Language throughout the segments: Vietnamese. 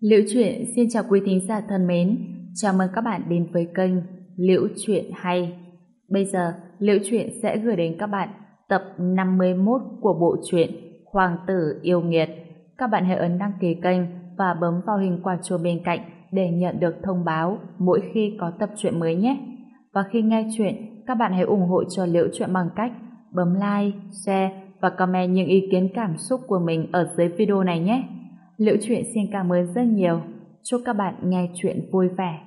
Liễu Chuyện xin chào quý thính giả thân mến, chào mừng các bạn đến với kênh Liễu Chuyện Hay. Bây giờ, Liễu Chuyện sẽ gửi đến các bạn tập 51 của bộ truyện Hoàng tử yêu nghiệt. Các bạn hãy ấn đăng ký kênh và bấm vào hình quả chuông bên cạnh để nhận được thông báo mỗi khi có tập truyện mới nhé. Và khi nghe chuyện, các bạn hãy ủng hộ cho Liễu Chuyện bằng cách bấm like, share và comment những ý kiến cảm xúc của mình ở dưới video này nhé. Liễu Chuyện xin cảm ơn rất nhiều. Chúc các bạn nghe chuyện vui vẻ.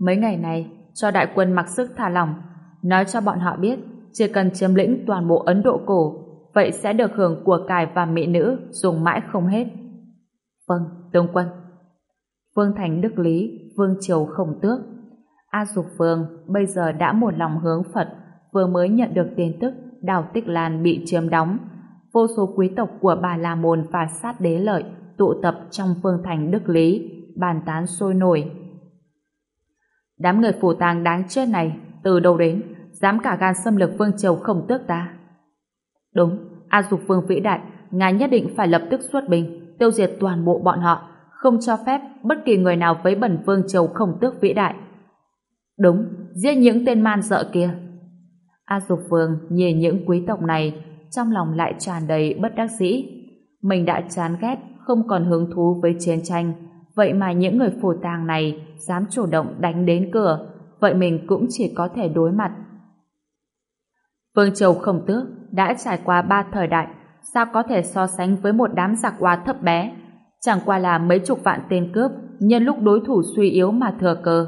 Mấy ngày này, cho đại quân mặc sức thả lỏng, nói cho bọn họ biết chỉ cần chiếm lĩnh toàn bộ Ấn Độ cổ, vậy sẽ được hưởng của cải và mỹ nữ dùng mãi không hết. Vâng, tướng quân. Vương Thành Đức Lý, Vương Triều Khổng Tước. A Dục Vương bây giờ đã một lòng hướng Phật, vừa mới nhận được tin tức đào Tích Lan bị chiếm đóng, vô số quý tộc của Bà La Môn và sát đế lợi tụ tập trong phương thành Đức Lý, bàn tán sôi nổi. Đám người phù tàng đáng chết này, từ đâu đến, dám cả gan xâm lược vương triều không tước ta. Đúng, A Dục Vương vĩ đại, ngài nhất định phải lập tức xuất binh, tiêu diệt toàn bộ bọn họ, không cho phép bất kỳ người nào với bẩn vương triều không tước vĩ đại. Đúng, giết những tên man dợ kia. A Dục Vương nhìn những quý tộc này trong lòng lại tràn đầy bất đắc dĩ. Mình đã chán ghét, không còn hứng thú với chiến tranh, vậy mà những người phù tàng này dám chủ động đánh đến cửa, vậy mình cũng chỉ có thể đối mặt. Vương Triều Khổng Tước đã trải qua ba thời đại, sao có thể so sánh với một đám giặc hoa thấp bé, chẳng qua là mấy chục vạn tên cướp nhân lúc đối thủ suy yếu mà thừa cơ.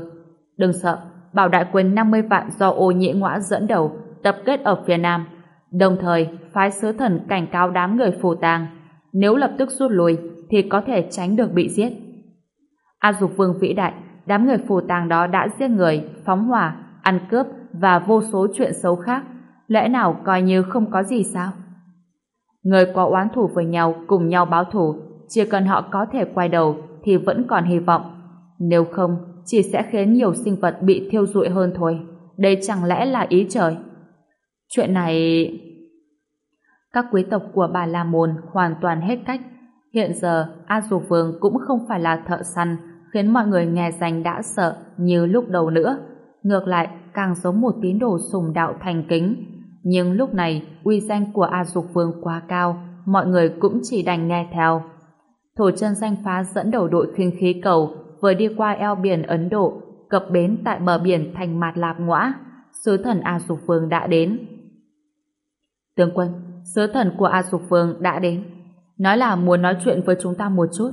Đừng sợ, bảo đại quân 50 vạn do ô nhĩ ngoã dẫn đầu tập kết ở phía nam Đồng thời, phái sứ thần cảnh cáo đám người phù tàng, nếu lập tức rút lui thì có thể tránh được bị giết. A Dục Vương vĩ đại, đám người phù tàng đó đã giết người, phóng hỏa, ăn cướp và vô số chuyện xấu khác, lẽ nào coi như không có gì sao? Người có oán thủ với nhau cùng nhau báo thù, chỉ cần họ có thể quay đầu thì vẫn còn hy vọng. Nếu không, chỉ sẽ khiến nhiều sinh vật bị thiêu rụi hơn thôi. Đây chẳng lẽ là ý trời? Chuyện này... Các quý tộc của bà La Môn hoàn toàn hết cách. Hiện giờ, A Dục Vương cũng không phải là thợ săn, khiến mọi người nghe danh đã sợ như lúc đầu nữa. Ngược lại, càng giống một tín đồ sùng đạo thành kính. Nhưng lúc này, uy danh của A Dục Vương quá cao, mọi người cũng chỉ đành nghe theo. Thổ chân danh phá dẫn đầu đội khinh khí cầu vừa đi qua eo biển Ấn Độ, cập bến tại bờ biển thành Mạt Lạp Ngõa. Sứ thần A Dục Vương đã đến. Tướng quân, sứ thần của A Dục Vương đã đến. Nói là muốn nói chuyện với chúng ta một chút.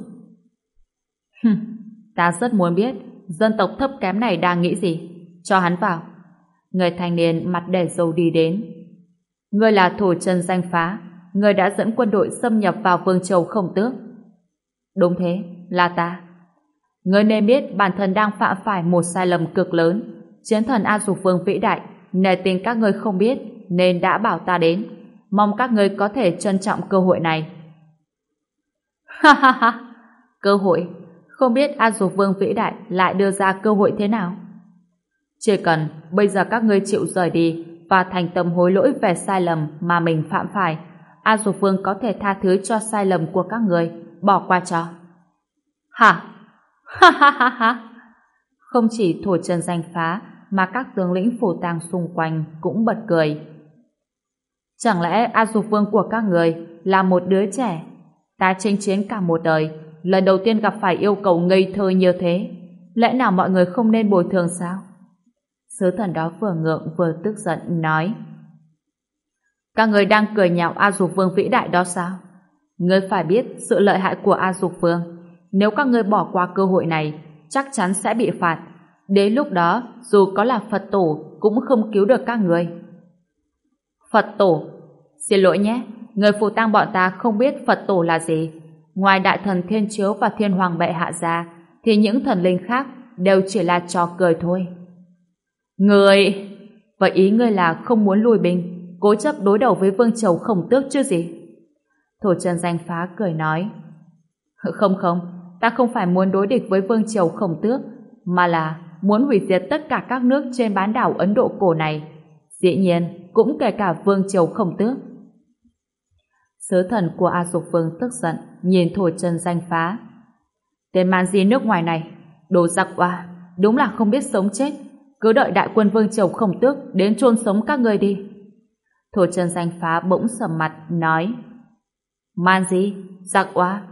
Hừm, ta rất muốn biết dân tộc thấp kém này đang nghĩ gì. Cho hắn vào. Người thanh niên mặt đẻ dầu đi đến. Ngươi là thủ chân danh phá. Ngươi đã dẫn quân đội xâm nhập vào vương châu không tước. Đúng thế, là ta. Ngươi nên biết bản thân đang phạm phải một sai lầm cực lớn. Chiến thần A Dục Vương vĩ đại, nề tình các ngươi không biết, nên đã bảo ta đến. Mong các ngươi có thể trân trọng cơ hội này. Ha ha ha! Cơ hội? Không biết A Dục Vương vĩ đại lại đưa ra cơ hội thế nào? Chỉ cần bây giờ các ngươi chịu rời đi và thành tâm hối lỗi về sai lầm mà mình phạm phải, A Dục Vương có thể tha thứ cho sai lầm của các người, bỏ qua cho. Hả? Ha ha ha ha! Không chỉ thổ trần danh phá, mà các tướng lĩnh phủ tàng xung quanh cũng bật cười. Chẳng lẽ A Dục Vương của các người là một đứa trẻ? Ta chinh chiến cả một đời, lần đầu tiên gặp phải yêu cầu ngây thơ như thế. Lẽ nào mọi người không nên bồi thường sao? Sứ thần đó vừa ngượng vừa tức giận nói. Các người đang cười nhạo A Dục Vương vĩ đại đó sao? Ngươi phải biết sự lợi hại của A Dục Vương. Nếu các ngươi bỏ qua cơ hội này, chắc chắn sẽ bị phạt. Đến lúc đó, dù có là Phật tổ, cũng không cứu được các người. Phật tổ, xin lỗi nhé, người phù tang bọn ta không biết Phật tổ là gì. Ngoài đại thần Thiên Chiếu và Thiên Hoàng Bệ Hạ ra, thì những thần linh khác đều chỉ là trò cười thôi. Người... Vậy ý ngươi là không muốn lùi binh, cố chấp đối đầu với Vương Triều khổng tước chứ gì? Thổ Trần Danh Phá cười nói. Không không, ta không phải muốn đối địch với Vương Triều khổng tước, mà là muốn hủy diệt tất cả các nước trên bán đảo Ấn Độ cổ này. Dĩ nhiên, cũng kể cả Vương Triều Khổng Tước. Sứ thần của A Dục Vương tức giận, nhìn thổ chân danh phá. Tên man gì nước ngoài này, đồ giặc oa, đúng là không biết sống chết. Cứ đợi đại quân Vương Triều không tước đến chôn sống các người đi. Thổ chân danh phá bỗng sầm mặt, nói Man gì? Giặc quá?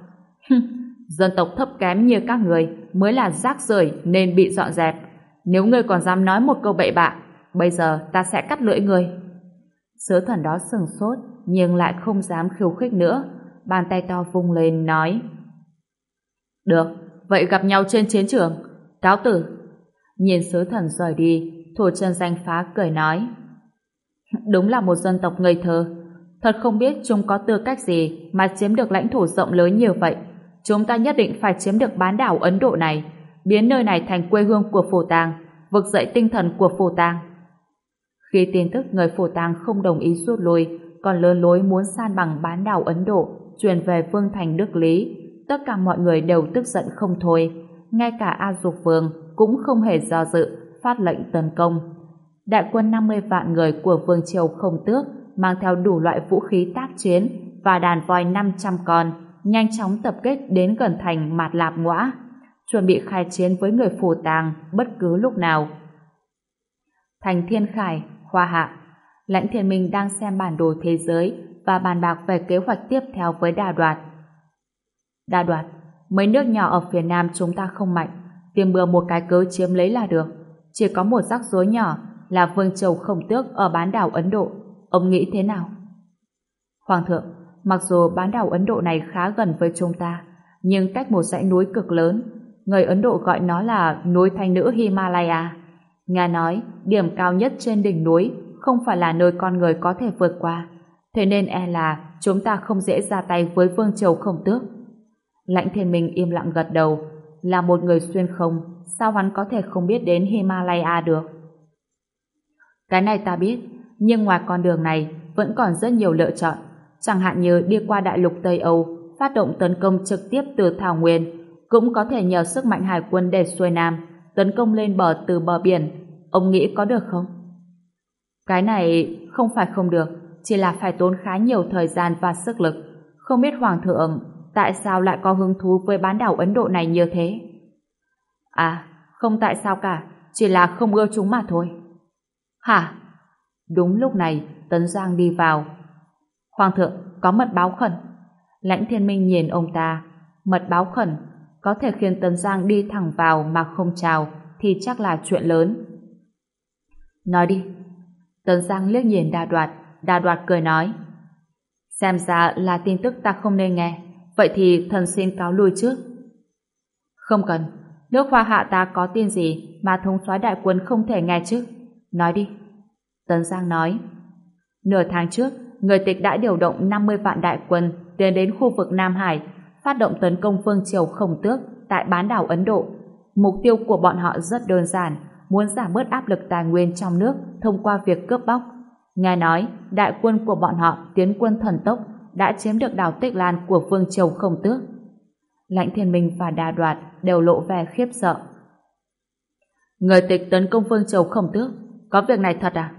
Dân tộc thấp kém như các người mới là rác rưởi nên bị dọn dẹp. Nếu ngươi còn dám nói một câu bậy bạ, bây giờ ta sẽ cắt lưỡi ngươi. Sứ thần đó sừng sốt, nhưng lại không dám khiêu khích nữa. Bàn tay to vung lên nói Được, vậy gặp nhau trên chiến trường. Cáo tử. Nhìn sứ thần rời đi, thổ chân danh phá cười nói Đúng là một dân tộc ngây thơ. Thật không biết chúng có tư cách gì mà chiếm được lãnh thổ rộng lớn như vậy. Chúng ta nhất định phải chiếm được bán đảo Ấn Độ này, biến nơi này thành quê hương của phổ tàng, vực dậy tinh thần của phổ tàng. Khi tin tức người phổ tàng không đồng ý rút lui, còn lớn lối muốn san bằng bán đảo Ấn Độ, truyền về Vương Thành Đức Lý, tất cả mọi người đều tức giận không thôi. Ngay cả A Dục Vương cũng không hề do dự, phát lệnh tấn công. Đại quân 50 vạn người của Vương Triều không tước mang theo đủ loại vũ khí tác chiến và đàn voi 500 con, nhanh chóng tập kết đến gần thành Mạt Lạp Ngõa, chuẩn bị khai chiến với người phù tàng bất cứ lúc nào. Thành Thiên Khải, Hoa Hạ Lãnh Thiên Minh đang xem bản đồ thế giới và bàn bạc về kế hoạch tiếp theo với Đà Đoạt. Đà Đoạt, mấy nước nhỏ ở phía Nam chúng ta không mạnh, tìm bừa một cái cớ chiếm lấy là được. Chỉ có một rắc rối nhỏ là Vương Châu khổng tước ở bán đảo Ấn Độ. Ông nghĩ thế nào? Hoàng thượng, mặc dù bán đảo Ấn Độ này khá gần với chúng ta, nhưng cách một dãy núi cực lớn, người Ấn Độ gọi nó là núi thanh nữ Himalaya. Nga nói, điểm cao nhất trên đỉnh núi không phải là nơi con người có thể vượt qua. Thế nên e là chúng ta không dễ ra tay với Vương Triều không tước. Lãnh thiên minh im lặng gật đầu. Là một người xuyên không, sao hắn có thể không biết đến Himalaya được? Cái này ta biết, nhưng ngoài con đường này vẫn còn rất nhiều lựa chọn. Chẳng hạn như đi qua đại lục Tây Âu, phát động tấn công trực tiếp từ Thảo Nguyên, cũng có thể nhờ sức mạnh hải quân để xuôi Nam, tấn công lên bờ từ bờ biển. Ông nghĩ có được không? Cái này không phải không được, chỉ là phải tốn khá nhiều thời gian và sức lực. Không biết Hoàng thượng tại sao lại có hứng thú với bán đảo Ấn Độ này như thế? À, không tại sao cả, chỉ là không ưa chúng mà thôi. Hả? Đúng lúc này, Tấn Giang đi vào. Hoàng thượng, có mật báo khẩn. Lãnh thiên minh nhìn ông ta. Mật báo khẩn, có thể khiến Tấn Giang đi thẳng vào mà không chào, thì chắc là chuyện lớn. Nói đi. Tấn Giang liếc nhìn đa đoạt, đa đoạt cười nói. Xem ra là tin tức ta không nên nghe, vậy thì thần xin cáo lui trước. Không cần, nước hoa hạ ta có tin gì mà thống soái đại quân không thể nghe chứ? Nói đi. Tấn Giang nói. Nửa tháng trước, người tịch đã điều động 50 vạn đại quân tiến đến khu vực Nam Hải, phát động tấn công phương triều khổng tước tại bán đảo Ấn Độ. Mục tiêu của bọn họ rất đơn giản, muốn giảm bớt áp lực tài nguyên trong nước thông qua việc cướp bóc. Nghe nói, đại quân của bọn họ tiến quân thần tốc đã chiếm được đảo Tích Lan của Vương Triều không tước. Lãnh Thiên Minh và Đà Đoạt đều lộ vẻ khiếp sợ. Người tịch tấn công Vương Triều không tước, có việc này thật à?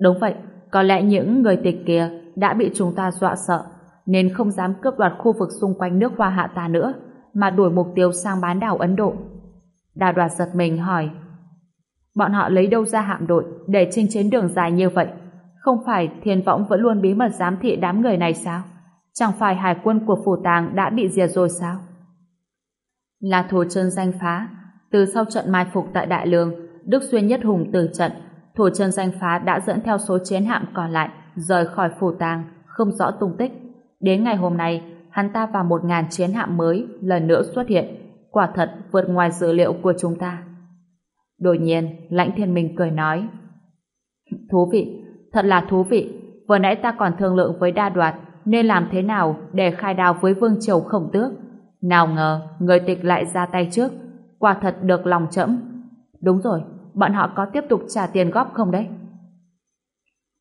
Đúng vậy, có lẽ những người tịch kia đã bị chúng ta dọa sợ, nên không dám cướp đoạt khu vực xung quanh nước hoa hạ ta nữa, mà đuổi mục tiêu sang bán đảo Ấn Độ. Đà đoạt giật mình hỏi, bọn họ lấy đâu ra hạm đội để chinh chiến đường dài như vậy? Không phải thiên võng vẫn luôn bí mật giám thị đám người này sao? Chẳng phải hải quân của phủ tàng đã bị diệt rồi sao? Là thủ chân danh phá, từ sau trận mai phục tại Đại Lương, Đức Xuyên Nhất Hùng từ trận, thủ chân danh phá đã dẫn theo số chiến hạm còn lại rời khỏi phủ tàng, không rõ tung tích. Đến ngày hôm nay, hắn ta và một ngàn chiến hạm mới lần nữa xuất hiện, quả thật vượt ngoài dự liệu của chúng ta. Đột nhiên, Lãnh Thiên Minh cười nói Thú vị, thật là thú vị. Vừa nãy ta còn thương lượng với đa đoạt nên làm thế nào để khai đào với Vương Triều khổng tước. Nào ngờ, người tịch lại ra tay trước. Quả thật được lòng chẫm. Đúng rồi, bọn họ có tiếp tục trả tiền góp không đấy?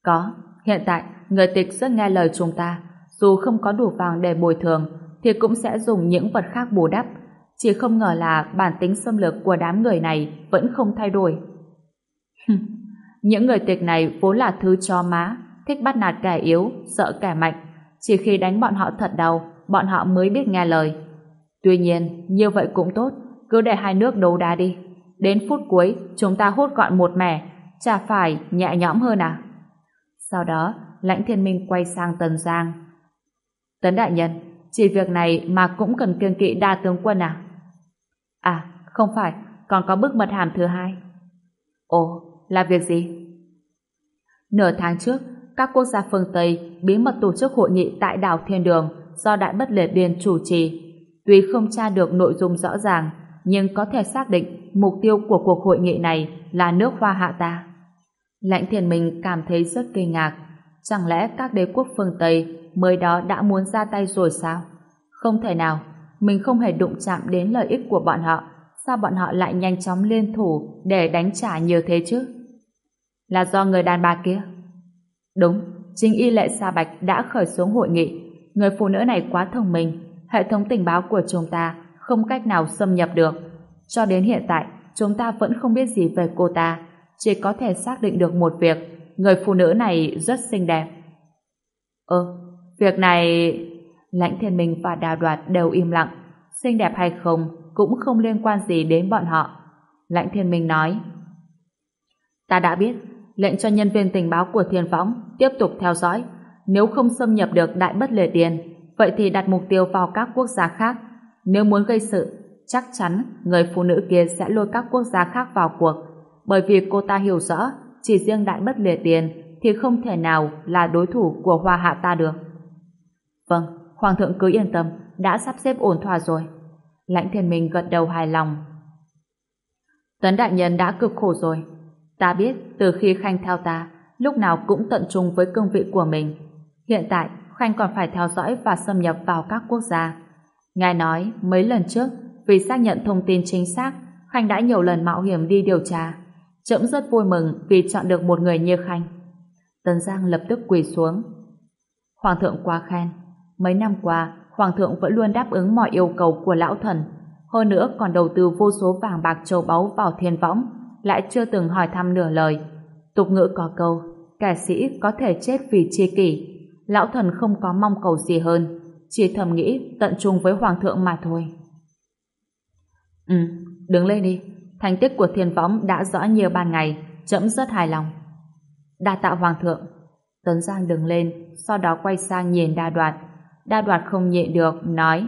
Có, hiện tại người tịch rất nghe lời chúng ta, dù không có đủ vàng để bồi thường thì cũng sẽ dùng những vật khác bù đắp, chỉ không ngờ là bản tính xâm lược của đám người này vẫn không thay đổi. những người tịch này vốn là thứ cho má, thích bắt nạt kẻ yếu, sợ kẻ mạnh, chỉ khi đánh bọn họ thật đau, bọn họ mới biết nghe lời. Tuy nhiên, như vậy cũng tốt, cứ để hai nước đấu đá đi. Đến phút cuối, chúng ta hút gọn một mẻ, chả phải nhẹ nhõm hơn à? Sau đó, lãnh thiên minh quay sang Tần Giang. Tấn đại nhân, chỉ việc này mà cũng cần kiêng kỵ đa tướng quân à? À, không phải, còn có bức mật hàm thứ hai. Ồ, là việc gì? Nửa tháng trước, các quốc gia phương Tây bí mật tổ chức hội nghị tại đảo Thiên Đường do Đại Bất Liệt Điền chủ trì. Tuy không tra được nội dung rõ ràng, nhưng có thể xác định mục tiêu của cuộc hội nghị này là nước Hoa Hạ ta. Lãnh thiền mình cảm thấy rất kinh ngạc. Chẳng lẽ các đế quốc phương Tây mới đó đã muốn ra tay rồi sao? Không thể nào, mình không hề đụng chạm đến lợi ích của bọn họ. Sao bọn họ lại nhanh chóng liên thủ để đánh trả nhiều thế chứ? Là do người đàn bà kia? Đúng, chính y lệ Sa Bạch đã khởi xuống hội nghị. Người phụ nữ này quá thông minh, hệ thống tình báo của chúng ta không cách nào xâm nhập được. Cho đến hiện tại, chúng ta vẫn không biết gì về cô ta, chỉ có thể xác định được một việc, người phụ nữ này rất xinh đẹp. Ơ, việc này... Lãnh thiên minh và đào đoạt đều im lặng, xinh đẹp hay không cũng không liên quan gì đến bọn họ. Lãnh thiên minh nói, Ta đã biết, lệnh cho nhân viên tình báo của thiên võng tiếp tục theo dõi. Nếu không xâm nhập được đại bất lề tiền, vậy thì đặt mục tiêu vào các quốc gia khác. Nếu muốn gây sự, chắc chắn người phụ nữ kia sẽ lôi các quốc gia khác vào cuộc. Bởi vì cô ta hiểu rõ, chỉ riêng đại bất lề tiền thì không thể nào là đối thủ của hoa hạ ta được. Vâng, Hoàng thượng cứ yên tâm, đã sắp xếp ổn thỏa rồi. Lãnh thiên minh gật đầu hài lòng. Tấn đại nhân đã cực khổ rồi, Ta biết từ khi Khanh theo ta, lúc nào cũng tận trung với cương vị của mình. Hiện tại, Khanh còn phải theo dõi và xâm nhập vào các quốc gia. Ngài nói, mấy lần trước, vì xác nhận thông tin chính xác, Khanh đã nhiều lần mạo hiểm đi điều tra. Trẫm rất vui mừng vì chọn được một người như Khanh. Tần Giang lập tức quỳ xuống. Hoàng thượng quá khen. Mấy năm qua, Hoàng thượng vẫn luôn đáp ứng mọi yêu cầu của lão thần. Hơn nữa còn đầu tư vô số vàng bạc châu báu vào thiên võng lại chưa từng hỏi thăm nửa lời. Tục ngữ có câu, kẻ sĩ có thể chết vì chi kỷ. Lão thần không có mong cầu gì hơn, chỉ thầm nghĩ tận trung với hoàng thượng mà thôi. Ừ, đứng lên đi. Thành tích của thiên võng đã rõ nhiều ban ngày, chậm rất hài lòng. Đa tạ hoàng thượng. Tấn Giang đứng lên, sau đó quay sang nhìn đa đoạn. Đa đoạt không nhịn được, nói.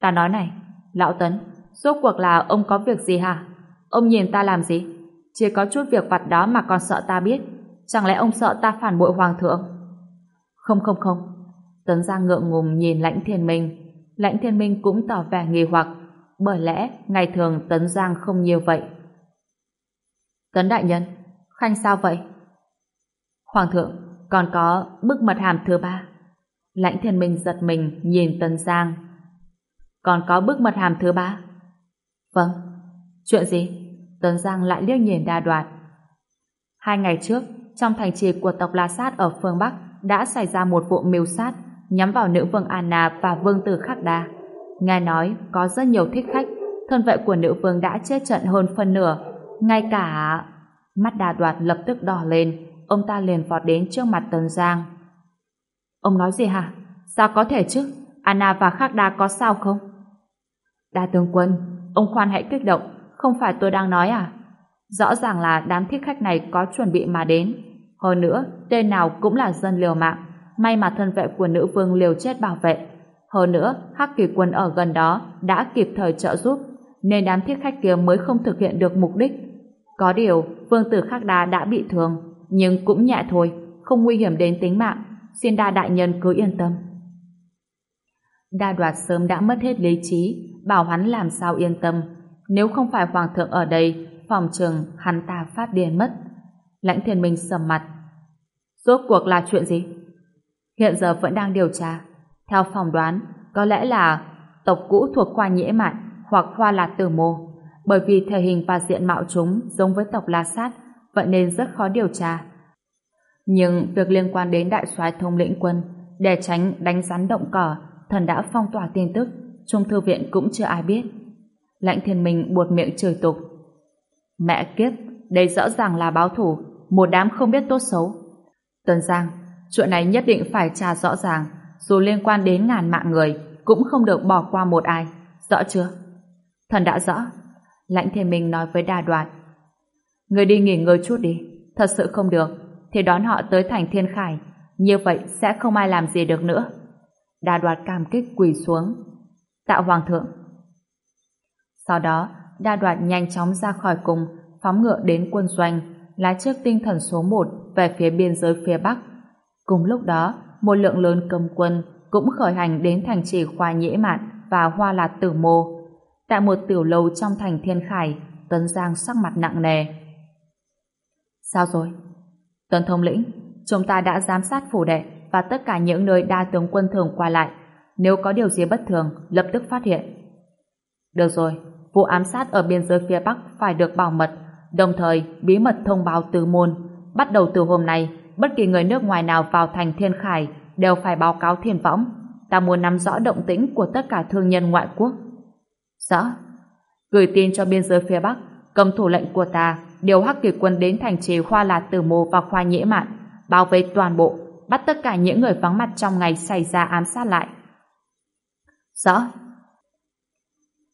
Ta nói này, lão Tấn, rốt cuộc là ông có việc gì hả? Ông nhìn ta làm gì? Chỉ có chút việc vặt đó mà còn sợ ta biết. Chẳng lẽ ông sợ ta phản bội hoàng thượng? Không không không. Tấn Giang ngượng ngùng nhìn lãnh thiên minh. Lãnh thiên minh cũng tỏ vẻ nghi hoặc. Bởi lẽ ngày thường Tấn Giang không nhiều vậy. Tấn đại nhân, khanh sao vậy? Hoàng thượng, còn có bức mật hàm thứ ba. Lãnh thiên minh giật mình nhìn Tân Giang. Còn có bức mật hàm thứ ba? Vâng. Chuyện gì? Tân Giang lại liếc nhìn đa đoạt. Hai ngày trước, trong thành trì của tộc La Sát ở phương Bắc đã xảy ra một vụ mưu sát nhắm vào nữ vương Anna và vương tử Khắc Đa. Nghe nói có rất nhiều thích khách, thân vệ của nữ vương đã chết trận hơn phân nửa. Ngay cả... Mắt đa đoạt lập tức đỏ lên, ông ta liền vọt đến trước mặt tần Giang. Ông nói gì hả? Sao có thể chứ? Anna và Khắc Đa có sao không? Đa tướng quân, ông khoan hãy kích động, không phải tôi đang nói à? Rõ ràng là đám thích khách này có chuẩn bị mà đến. Hơn nữa, tên nào cũng là dân liều mạng. May mà thân vệ của nữ vương liều chết bảo vệ. Hơn nữa, Hắc Kỳ quân ở gần đó đã kịp thời trợ giúp, nên đám thiết khách kia mới không thực hiện được mục đích. Có điều, vương tử Khắc Đa đã bị thương, nhưng cũng nhẹ thôi, không nguy hiểm đến tính mạng. Xin đa đại nhân cứ yên tâm. Đa đoạt sớm đã mất hết lý trí, bảo hắn làm sao yên tâm, nếu không phải hoàng thượng ở đây, phòng trường hắn ta phát điên mất. Lãnh thiên minh sầm mặt. Rốt cuộc là chuyện gì? Hiện giờ vẫn đang điều tra. Theo phỏng đoán, có lẽ là tộc cũ thuộc khoa nhễ mạn hoặc khoa lạt tử mô. Bởi vì thể hình và diện mạo chúng giống với tộc La Sát, vậy nên rất khó điều tra. Nhưng việc liên quan đến đại soái thông lĩnh quân, để tránh đánh rắn động cỏ, thần đã phong tỏa tin tức, trung thư viện cũng chưa ai biết. Lãnh thiên minh buột miệng chửi tục. Mẹ kiếp, đây rõ ràng là báo thủ, một đám không biết tốt xấu. Tần Giang, chuyện này nhất định phải tra rõ ràng, dù liên quan đến ngàn mạng người, cũng không được bỏ qua một ai. Rõ chưa? Thần đã rõ. Lãnh thiên minh nói với đà đoạt. Người đi nghỉ ngơi chút đi. Thật sự không được, thì đón họ tới thành thiên khải. Như vậy sẽ không ai làm gì được nữa. Đa đoạt cảm kích quỳ xuống. Tạo hoàng thượng. Sau đó, đa đoạt nhanh chóng ra khỏi cùng, phóng ngựa đến quân doanh, lái chiếc tinh thần số 1 về phía biên giới phía Bắc. Cùng lúc đó, một lượng lớn cầm quân cũng khởi hành đến thành trì Khoa Nhễ Mạn và Hoa Lạt Tử Mô. Tại một tiểu lâu trong thành Thiên Khải, Tấn Giang sắc mặt nặng nề. Sao rồi? Tấn Thông lĩnh, chúng ta đã giám sát phủ đệ và tất cả những nơi đa tướng quân thường qua lại. Nếu có điều gì bất thường, lập tức phát hiện. Được rồi, vụ ám sát ở biên giới phía Bắc phải được bảo mật, đồng thời bí mật thông báo từ môn. Bắt đầu từ hôm nay, bất kỳ người nước ngoài nào vào thành Thiên Khải đều phải báo cáo thiên võng. Ta muốn nắm rõ động tĩnh của tất cả thương nhân ngoại quốc. Rõ. Gửi tin cho biên giới phía Bắc, cầm thủ lệnh của ta điều hắc kỳ quân đến thành trì khoa là Tử Mô và Khoa Nhễ Mạn, bảo vệ toàn bộ, bắt tất cả những người vắng mặt trong ngày xảy ra ám sát lại. Rõ.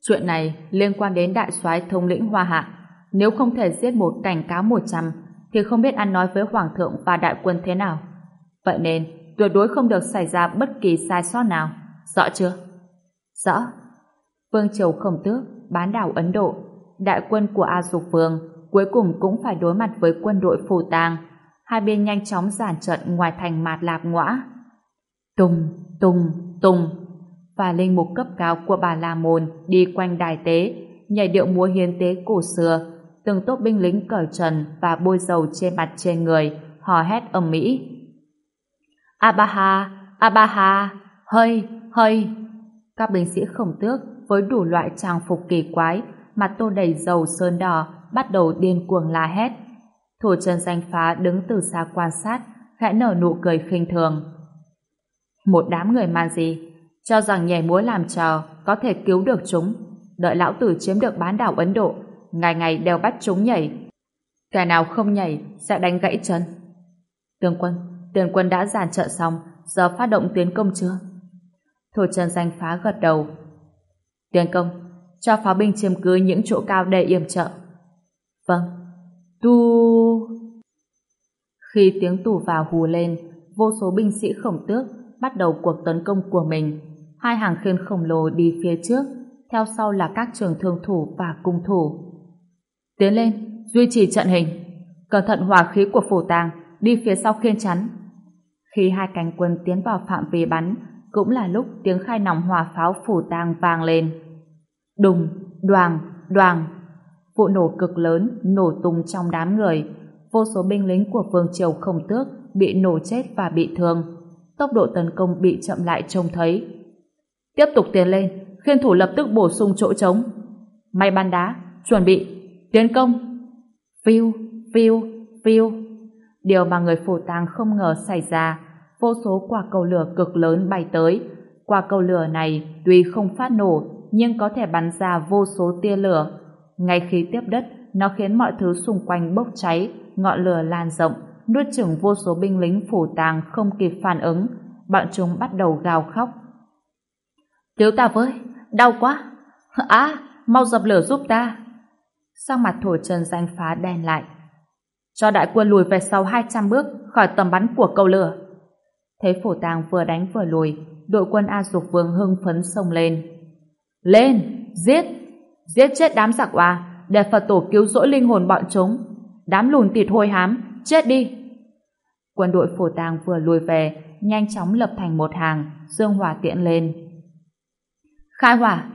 Chuyện này liên quan đến đại soái thống lĩnh Hoa Hạ. Nếu không thể giết một cảnh cáo 100, thì không biết ăn nói với Hoàng thượng và đại quân thế nào. Vậy nên, tuyệt đối không được xảy ra bất kỳ sai sót nào. Rõ chưa? Rõ. Vương Triều Khổng Tước, bán đảo Ấn Độ, đại quân của A Dục Vương cuối cùng cũng phải đối mặt với quân đội phù tang. Hai bên nhanh chóng giản trận ngoài thành mạt lạp ngõa. Tùng, tùng, tùng. Và linh mục cấp cao của bà La Môn đi quanh đài tế, nhảy điệu múa hiến tế cổ xưa, từng tốt binh lính cởi trần và bôi dầu trên mặt trên người, hò hét ầm mỹ. Abaha, Abaha, hơi, hơi. Các binh sĩ khổng tước với đủ loại trang phục kỳ quái, mặt tô đầy dầu sơn đỏ, bắt đầu điên cuồng la hét. Thủ chân danh phá đứng từ xa quan sát, khẽ nở nụ cười khinh thường. Một đám người man gì, cho rằng nhảy múa làm trò có thể cứu được chúng. Đợi lão tử chiếm được bán đảo Ấn Độ, ngày ngày đều bắt chúng nhảy. Kẻ nào không nhảy sẽ đánh gãy chân. Tướng quân, tướng quân đã giàn trợ xong, giờ phát động tiến công chưa? Thủ chân danh phá gật đầu. Tiến công, cho pháo binh chiếm cứ những chỗ cao để yểm trợ. Vâng. Tu... Khi tiếng tù vào hù lên, vô số binh sĩ khổng tước bắt đầu cuộc tấn công của mình. Hai hàng khiên khổng lồ đi phía trước, theo sau là các trường thương thủ và cung thủ. Tiến lên, duy trì trận hình. Cẩn thận hỏa khí của phủ tàng, đi phía sau khiên chắn. Khi hai cánh quân tiến vào phạm vi bắn, cũng là lúc tiếng khai nòng hỏa pháo phủ tàng vang lên. Đùng, đoàng đoàng Vụ nổ cực lớn nổ tung trong đám người. Vô số binh lính của vương triều không tước bị nổ chết và bị thương. Tốc độ tấn công bị chậm lại trông thấy. Tiếp tục tiến lên, khiên thủ lập tức bổ sung chỗ trống. May bắn đá, chuẩn bị, tiến công. Phiêu, phiêu, phiêu. Điều mà người phổ tàng không ngờ xảy ra, vô số quả cầu lửa cực lớn bay tới. Quả cầu lửa này tuy không phát nổ, nhưng có thể bắn ra vô số tia lửa. Ngay khi tiếp đất, nó khiến mọi thứ xung quanh bốc cháy, ngọn lửa lan rộng, nuốt chửng vô số binh lính phủ tàng không kịp phản ứng. Bọn chúng bắt đầu gào khóc. Cứu ta với, đau quá. Á, mau dập lửa giúp ta. Sau mặt thổ trần danh phá đen lại. Cho đại quân lùi về sau 200 bước khỏi tầm bắn của cầu lửa. Thế phổ tàng vừa đánh vừa lùi, đội quân A Dục Vương hưng phấn xông lên. Lên! Giết! Giết chết đám giặc oa để Phật tổ cứu rỗi linh hồn bọn chúng. Đám lùn tịt hôi hám, chết đi! Quân đội phổ tàng vừa lùi về, nhanh chóng lập thành một hàng, dương hỏa tiện lên. Khai hỏa!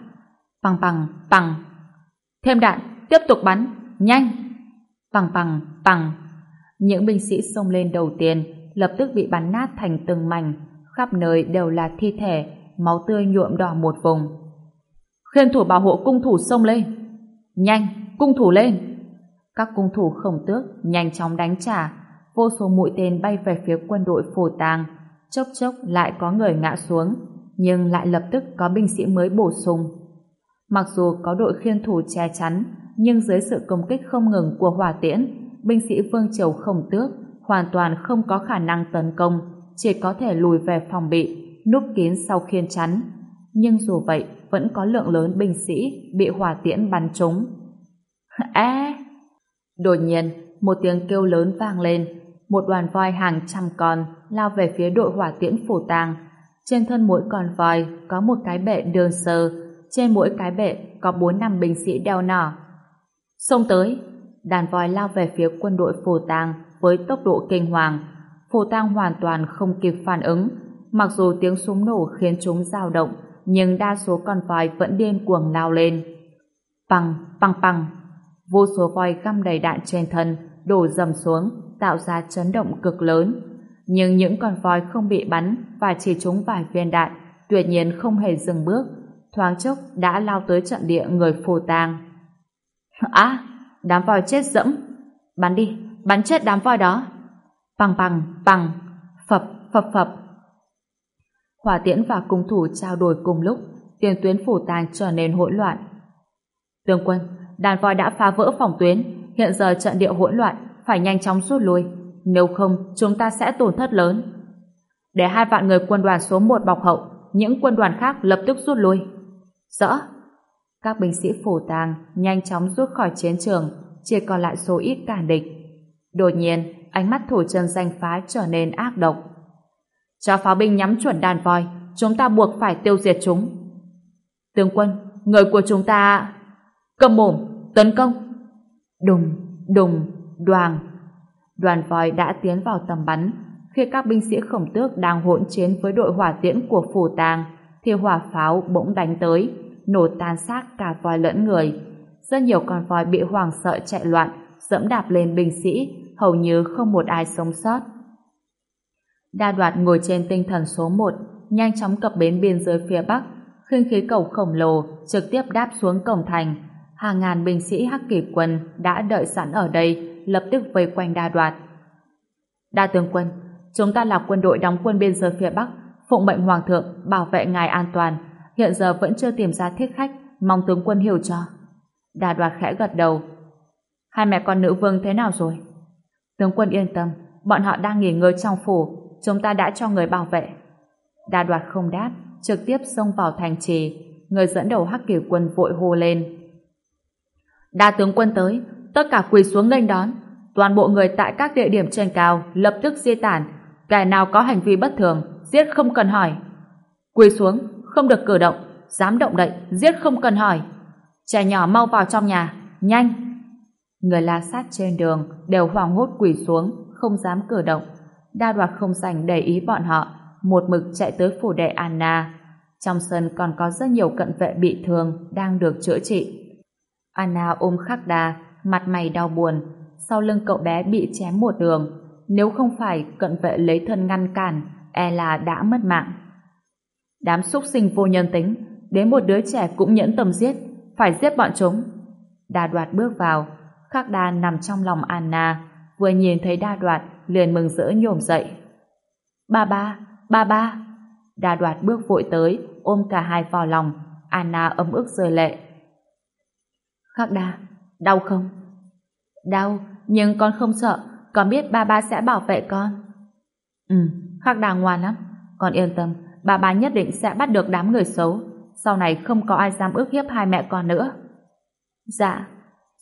Bằng bằng, bằng! Thêm đạn, tiếp tục bắn, nhanh! Bằng bằng, bằng! Những binh sĩ xông lên đầu tiên, lập tức bị bắn nát thành từng mảnh, khắp nơi đều là thi thể, máu tươi nhuộm đỏ một vùng. Khiên thủ bảo hộ cung thủ xông lên. Nhanh, cung thủ lên. Các cung thủ khổng tước nhanh chóng đánh trả, vô số mũi tên bay về phía quân đội phổ tàng. Chốc chốc lại có người ngã xuống, nhưng lại lập tức có binh sĩ mới bổ sung. Mặc dù có đội khiên thủ che chắn, nhưng dưới sự công kích không ngừng của hỏa tiễn, binh sĩ Vương Triều khổng tước hoàn toàn không có khả năng tấn công, chỉ có thể lùi về phòng bị, núp kín sau khiên chắn. Nhưng dù vậy, vẫn có lượng lớn binh sĩ bị hỏa tiễn bắn trúng. Á! Đột nhiên, một tiếng kêu lớn vang lên, một đoàn voi hàng trăm con lao về phía đội hỏa tiễn phủ tàng. Trên thân mỗi con voi có một cái bệ đơn sơ, trên mỗi cái bệ có bốn năm binh sĩ đeo nỏ. Xông tới, đàn voi lao về phía quân đội phủ tàng với tốc độ kinh hoàng. Phủ tàng hoàn toàn không kịp phản ứng, mặc dù tiếng súng nổ khiến chúng dao động, nhưng đa số con voi vẫn điên cuồng lao lên. Bằng, bằng bằng, vô số voi găm đầy đạn trên thân, đổ dầm xuống, tạo ra chấn động cực lớn. Nhưng những con voi không bị bắn và chỉ trúng vài viên đạn, tuyệt nhiên không hề dừng bước, thoáng chốc đã lao tới trận địa người phù tang. Á, đám voi chết dẫm. Bắn đi, bắn chết đám voi đó. Bằng bằng, bằng, phập, phập phập. Hỏa tiễn và cung thủ trao đổi cùng lúc, tiền tuyến phủ tàng trở nên hỗn loạn. Tướng quân, đàn voi đã phá vỡ phòng tuyến, hiện giờ trận địa hỗn loạn, phải nhanh chóng rút lui, nếu không chúng ta sẽ tổn thất lớn. Để hai vạn người quân đoàn số 1 bọc hậu, những quân đoàn khác lập tức rút lui. Rõ. Các binh sĩ phủ tàng nhanh chóng rút khỏi chiến trường, chỉ còn lại số ít cản địch. Đột nhiên, ánh mắt thủ chân danh phái trở nên ác độc. Cho pháo binh nhắm chuẩn đàn voi, chúng ta buộc phải tiêu diệt chúng. Tướng quân, người của chúng ta... Cầm mồm, tấn công. Đùng, đùng, đoàn. Đoàn voi đã tiến vào tầm bắn. Khi các binh sĩ khổng tước đang hỗn chiến với đội hỏa tiễn của phủ tàng, thì hỏa pháo bỗng đánh tới, nổ tan xác cả voi lẫn người. Rất nhiều con voi bị hoảng sợ chạy loạn, dẫm đạp lên binh sĩ, hầu như không một ai sống sót. Đa đoạt ngồi trên tinh thần số 1, nhanh chóng cập bến biên giới phía Bắc, khinh khí cầu khổng lồ trực tiếp đáp xuống cổng thành. Hàng ngàn binh sĩ Hắc Kỷ quân đã đợi sẵn ở đây, lập tức vây quanh đa đoạt. Đa tướng quân, chúng ta là quân đội đóng quân biên giới phía Bắc, phụng mệnh Hoàng thượng bảo vệ ngài an toàn, hiện giờ vẫn chưa tìm ra thiết khách, mong tướng quân hiểu cho. Đa đoạt khẽ gật đầu. Hai mẹ con nữ vương thế nào rồi? Tướng quân yên tâm, bọn họ đang nghỉ ngơi trong phủ, chúng ta đã cho người bảo vệ. Đa đoạt không đáp, trực tiếp xông vào thành trì, người dẫn đầu hắc kỷ quân vội hô lên. Đa tướng quân tới, tất cả quỳ xuống nghênh đón. Toàn bộ người tại các địa điểm trên cao lập tức di tản, kẻ nào có hành vi bất thường, giết không cần hỏi. Quỳ xuống, không được cử động, dám động đậy, giết không cần hỏi. Trẻ nhỏ mau vào trong nhà, nhanh. Người la sát trên đường đều hoảng hốt quỳ xuống, không dám cử động. Đa đoạt không dành để ý bọn họ, một mực chạy tới phủ đệ Anna. Trong sân còn có rất nhiều cận vệ bị thương đang được chữa trị. Anna ôm khắc đà, mặt mày đau buồn, sau lưng cậu bé bị chém một đường. Nếu không phải cận vệ lấy thân ngăn cản, e là đã mất mạng. Đám súc sinh vô nhân tính, đến một đứa trẻ cũng nhẫn tâm giết, phải giết bọn chúng. Đa đoạt bước vào, khắc đà nằm trong lòng Anna, vừa nhìn thấy đa đoạt liền mừng rỡ nhổm dậy. Ba ba, ba ba. Đa đoạt bước vội tới, ôm cả hai vào lòng, Anna ấm ức rơi lệ. Khắc đà, đau không? Đau, nhưng con không sợ, con biết ba ba sẽ bảo vệ con. Ừ, Khắc đà ngoan lắm, con yên tâm, ba ba nhất định sẽ bắt được đám người xấu, sau này không có ai dám ước hiếp hai mẹ con nữa. Dạ.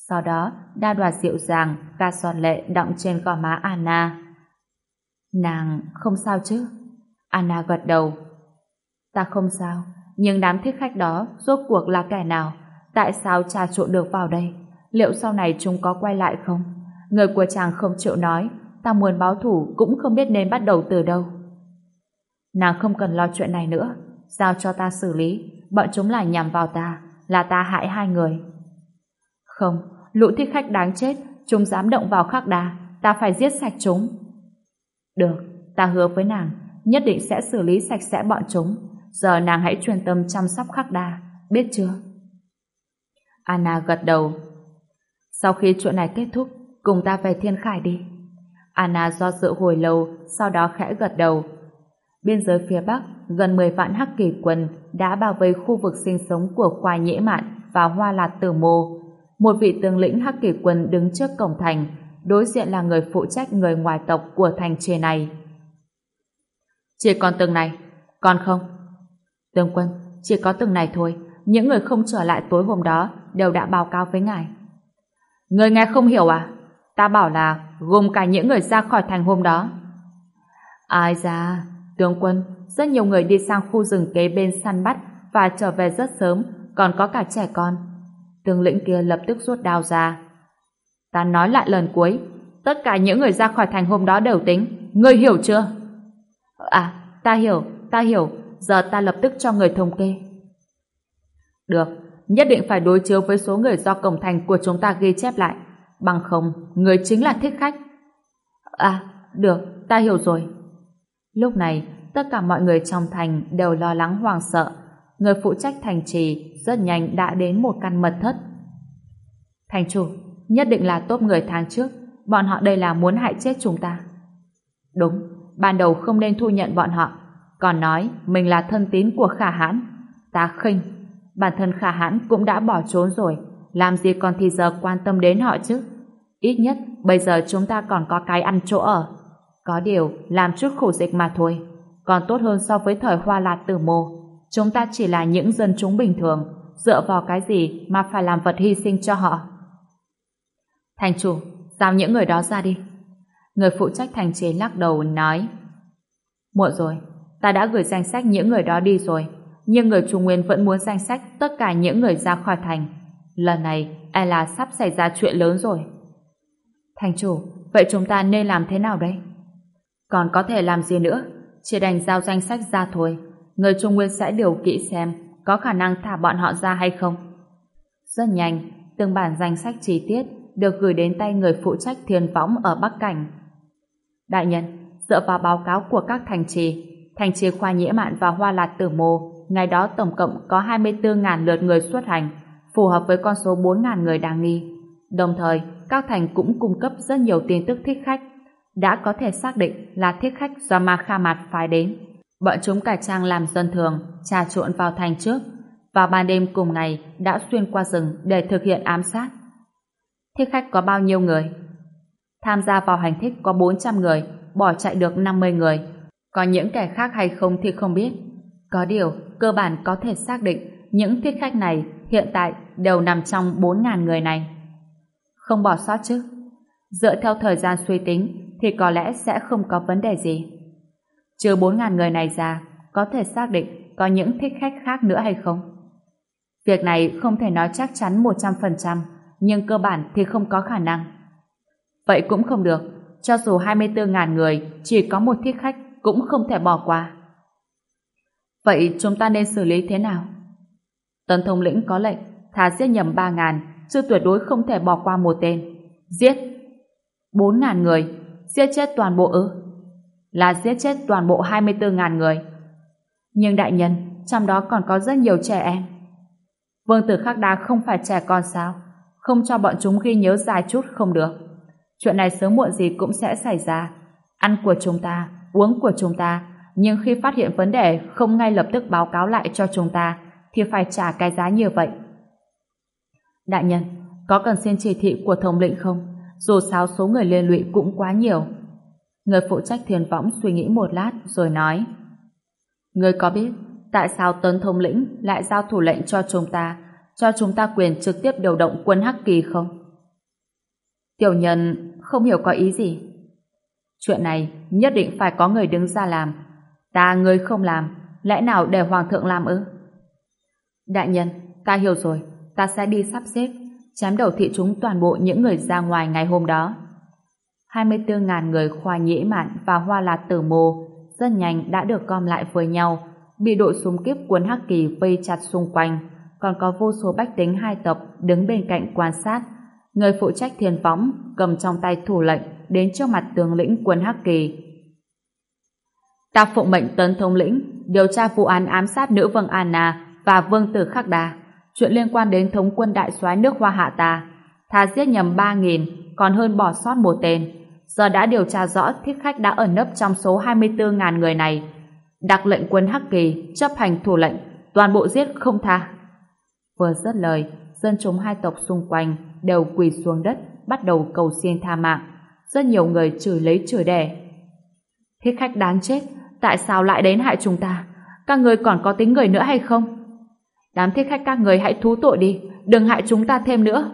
Sau đó, đa đoạt dịu dàng, ca giòn lệ đọng trên gò má Anna. Nàng không sao chứ? Anna gật đầu. Ta không sao, nhưng đám thích khách đó rốt cuộc là kẻ nào? Tại sao trà trộn được vào đây? Liệu sau này chúng có quay lại không? Người của chàng không chịu nói, ta muốn báo thủ cũng không biết nên bắt đầu từ đâu. Nàng không cần lo chuyện này nữa, giao cho ta xử lý, bọn chúng là nhằm vào ta, là ta hại hai người. Không, lũ thích khách đáng chết, chúng dám động vào khắc đà, ta phải giết sạch chúng. Được, ta hứa với nàng, nhất định sẽ xử lý sạch sẽ bọn chúng. Giờ nàng hãy truyền tâm chăm sóc khắc đà, biết chưa? Anna gật đầu. Sau khi chuyện này kết thúc, cùng ta về thiên khải đi. Anna do dự hồi lâu, sau đó khẽ gật đầu. Biên giới phía Bắc, gần 10 vạn hắc kỳ quân đã bao vây khu vực sinh sống của khoai nhễ mạn và hoa lạt tử mô. Một vị tướng lĩnh hắc kỳ quân đứng trước cổng thành, đối diện là người phụ trách người ngoài tộc của thành trì này. Chỉ còn từng này, còn không? Tướng quân, chỉ có từng này thôi, những người không trở lại tối hôm đó đều đã báo cáo với ngài. Người nghe không hiểu à? Ta bảo là gồm cả những người ra khỏi thành hôm đó. Ai ra, tướng quân, rất nhiều người đi sang khu rừng kế bên săn bắt và trở về rất sớm, còn có cả trẻ con. Tướng lĩnh kia lập tức rút đao ra. Ta nói lại lần cuối, tất cả những người ra khỏi thành hôm đó đều tính. Ngươi hiểu chưa? À, ta hiểu, ta hiểu. Giờ ta lập tức cho người thống kê. Được, nhất định phải đối chiếu với số người do cổng thành của chúng ta ghi chép lại. Bằng không, người chính là thích khách. À, được, ta hiểu rồi. Lúc này, tất cả mọi người trong thành đều lo lắng hoàng sợ. Người phụ trách thành trì rất nhanh đã đến một căn mật thất. Thành chủ, nhất định là tốt người tháng trước. Bọn họ đây là muốn hại chết chúng ta. Đúng, ban đầu không nên thu nhận bọn họ. Còn nói mình là thân tín của Khả Hãn. Ta khinh. Bản thân Khả Hãn cũng đã bỏ trốn rồi. Làm gì còn thì giờ quan tâm đến họ chứ? Ít nhất, bây giờ chúng ta còn có cái ăn chỗ ở. Có điều, làm chút khổ dịch mà thôi. Còn tốt hơn so với thời hoa lạt tử mồ. Chúng ta chỉ là những dân chúng bình thường. Dựa vào cái gì mà phải làm vật hy sinh cho họ? Thành chủ, giao những người đó ra đi. Người phụ trách thành chế lắc đầu nói Muộn rồi, ta đã gửi danh sách những người đó đi rồi. Nhưng người Trung Nguyên vẫn muốn danh sách tất cả những người ra khỏi thành. Lần này, e là sắp xảy ra chuyện lớn rồi. Thành chủ, vậy chúng ta nên làm thế nào đây? Còn có thể làm gì nữa? Chỉ đành giao danh sách ra thôi. Người Trung Nguyên sẽ điều kỹ xem có khả năng thả bọn họ ra hay không. Rất nhanh, từng bản danh sách chi tiết được gửi đến tay người phụ trách thiên võng ở Bắc Cảnh. Đại nhân, dựa vào báo cáo của các thành trì, thành trì Khoa Nhĩ Mạn và Hoa Lạt Tử mô, ngày đó tổng cộng có 24.000 lượt người xuất hành, phù hợp với con số 4.000 người đang nghi. Đồng thời, các thành cũng cung cấp rất nhiều tin tức thích khách, đã có thể xác định là thích khách do Ma Kha Mạt phái đến. Bọn chúng cải trang làm dân thường, trà trộn vào thành trước, vào ban đêm cùng ngày đã xuyên qua rừng để thực hiện ám sát. Thích khách có bao nhiêu người? Tham gia vào hành thích có 400 người, bỏ chạy được 50 người. Có những kẻ khác hay không thì không biết. Có điều, cơ bản có thể xác định những thích khách này hiện tại đều nằm trong 4.000 người này. Không bỏ sót chứ? Dựa theo thời gian suy tính thì có lẽ sẽ không có vấn đề gì. Trừ 4.000 người này ra, có thể xác định có những thích khách khác nữa hay không? Việc này không thể nói chắc chắn 100%, nhưng cơ bản thì không có khả năng. Vậy cũng không được, cho dù 24.000 người chỉ có một thích khách cũng không thể bỏ qua. Vậy chúng ta nên xử lý thế nào? Tần thống lĩnh có lệnh thà giết nhầm 3.000 chứ tuyệt đối không thể bỏ qua một tên. Giết! 4.000 người, giết chết toàn bộ ư? Là giết chết toàn bộ 24.000 người. Nhưng đại nhân, trong đó còn có rất nhiều trẻ em. Vương tử Khắc Đa không phải trẻ con sao? Không cho bọn chúng ghi nhớ dài chút không được. Chuyện này sớm muộn gì cũng sẽ xảy ra. Ăn của chúng ta, uống của chúng ta, nhưng khi phát hiện vấn đề không ngay lập tức báo cáo lại cho chúng ta, thì phải trả cái giá như vậy. Đại nhân, có cần xin chỉ thị của thống lĩnh không? Dù sao số người liên lụy cũng quá nhiều. Người phụ trách thiền võng suy nghĩ một lát rồi nói Người có biết tại sao tấn thống lĩnh lại giao thủ lệnh cho chúng ta cho chúng ta quyền trực tiếp điều động quân Hắc Kỳ không? Tiểu nhân không hiểu có ý gì. Chuyện này nhất định phải có người đứng ra làm. Ta người không làm, lẽ nào để Hoàng thượng làm ư? Đại nhân, ta hiểu rồi, ta sẽ đi sắp xếp, chém đầu thị chúng toàn bộ những người ra ngoài ngày hôm đó. 24.000 người khoa nhĩ mạn và hoa lạt tử mồ rất nhanh đã được gom lại với nhau, bị đội súng kiếp quân Hắc Kỳ vây chặt xung quanh, còn có vô số bách tính hai tộc đứng bên cạnh quan sát. Người phụ trách thiên võng cầm trong tay thủ lệnh đến trước mặt tướng lĩnh quân Hắc Kỳ. Ta phụng mệnh tấn thống lĩnh điều tra vụ án ám sát nữ vương Anna và vương tử Khắc Đà, chuyện liên quan đến thống quân đại soái nước Hoa Hạ ta. Thà giết nhầm ba nghìn còn hơn bỏ sót một tên. Giờ đã điều tra rõ thích khách đã ẩn nấp trong số 24.000 người này. Đặc lệnh quân Hắc Kỳ chấp hành thủ lệnh, toàn bộ giết không tha. Vừa dứt lời, dân chúng hai tộc xung quanh đều quỳ xuống đất, bắt đầu cầu xin tha mạng. Rất nhiều người chửi lấy chửi đẻ. Thích khách đáng chết, Tại sao lại đến hại chúng ta? Các người còn có tính người nữa hay không? Đám thích khách các người hãy thú tội đi, đừng hại chúng ta thêm nữa.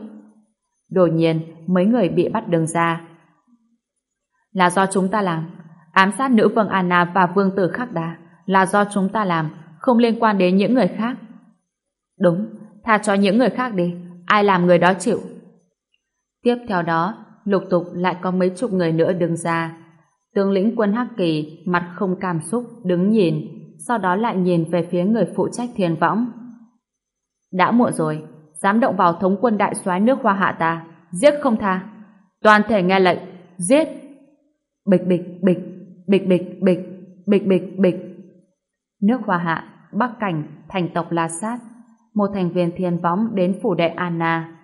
Đột nhiên, mấy người bị bắt đường ra. Là do chúng ta làm. Ám sát nữ vương Anna và vương tử Khắc Đà là do chúng ta làm, không liên quan đến những người khác. Đúng, tha cho những người khác đi, ai làm người đó chịu. Tiếp theo đó, lục tục lại có mấy chục người nữa đứng ra. Tướng lĩnh quân Hắc Kỳ mặt không cảm xúc, đứng nhìn, sau đó lại nhìn về phía người phụ trách thiên võng. Đã muộn rồi, dám động vào thống quân đại soái nước hoa hạ ta, giết không tha. Toàn thể nghe lệnh, giết. Bịch bịch bịch, bịch bịch bịch, bịch bịch bịch. Nước hoa hạ, Bắc Cảnh, thành tộc La Sát, một thành viên thiên võng đến phủ đệ Anna.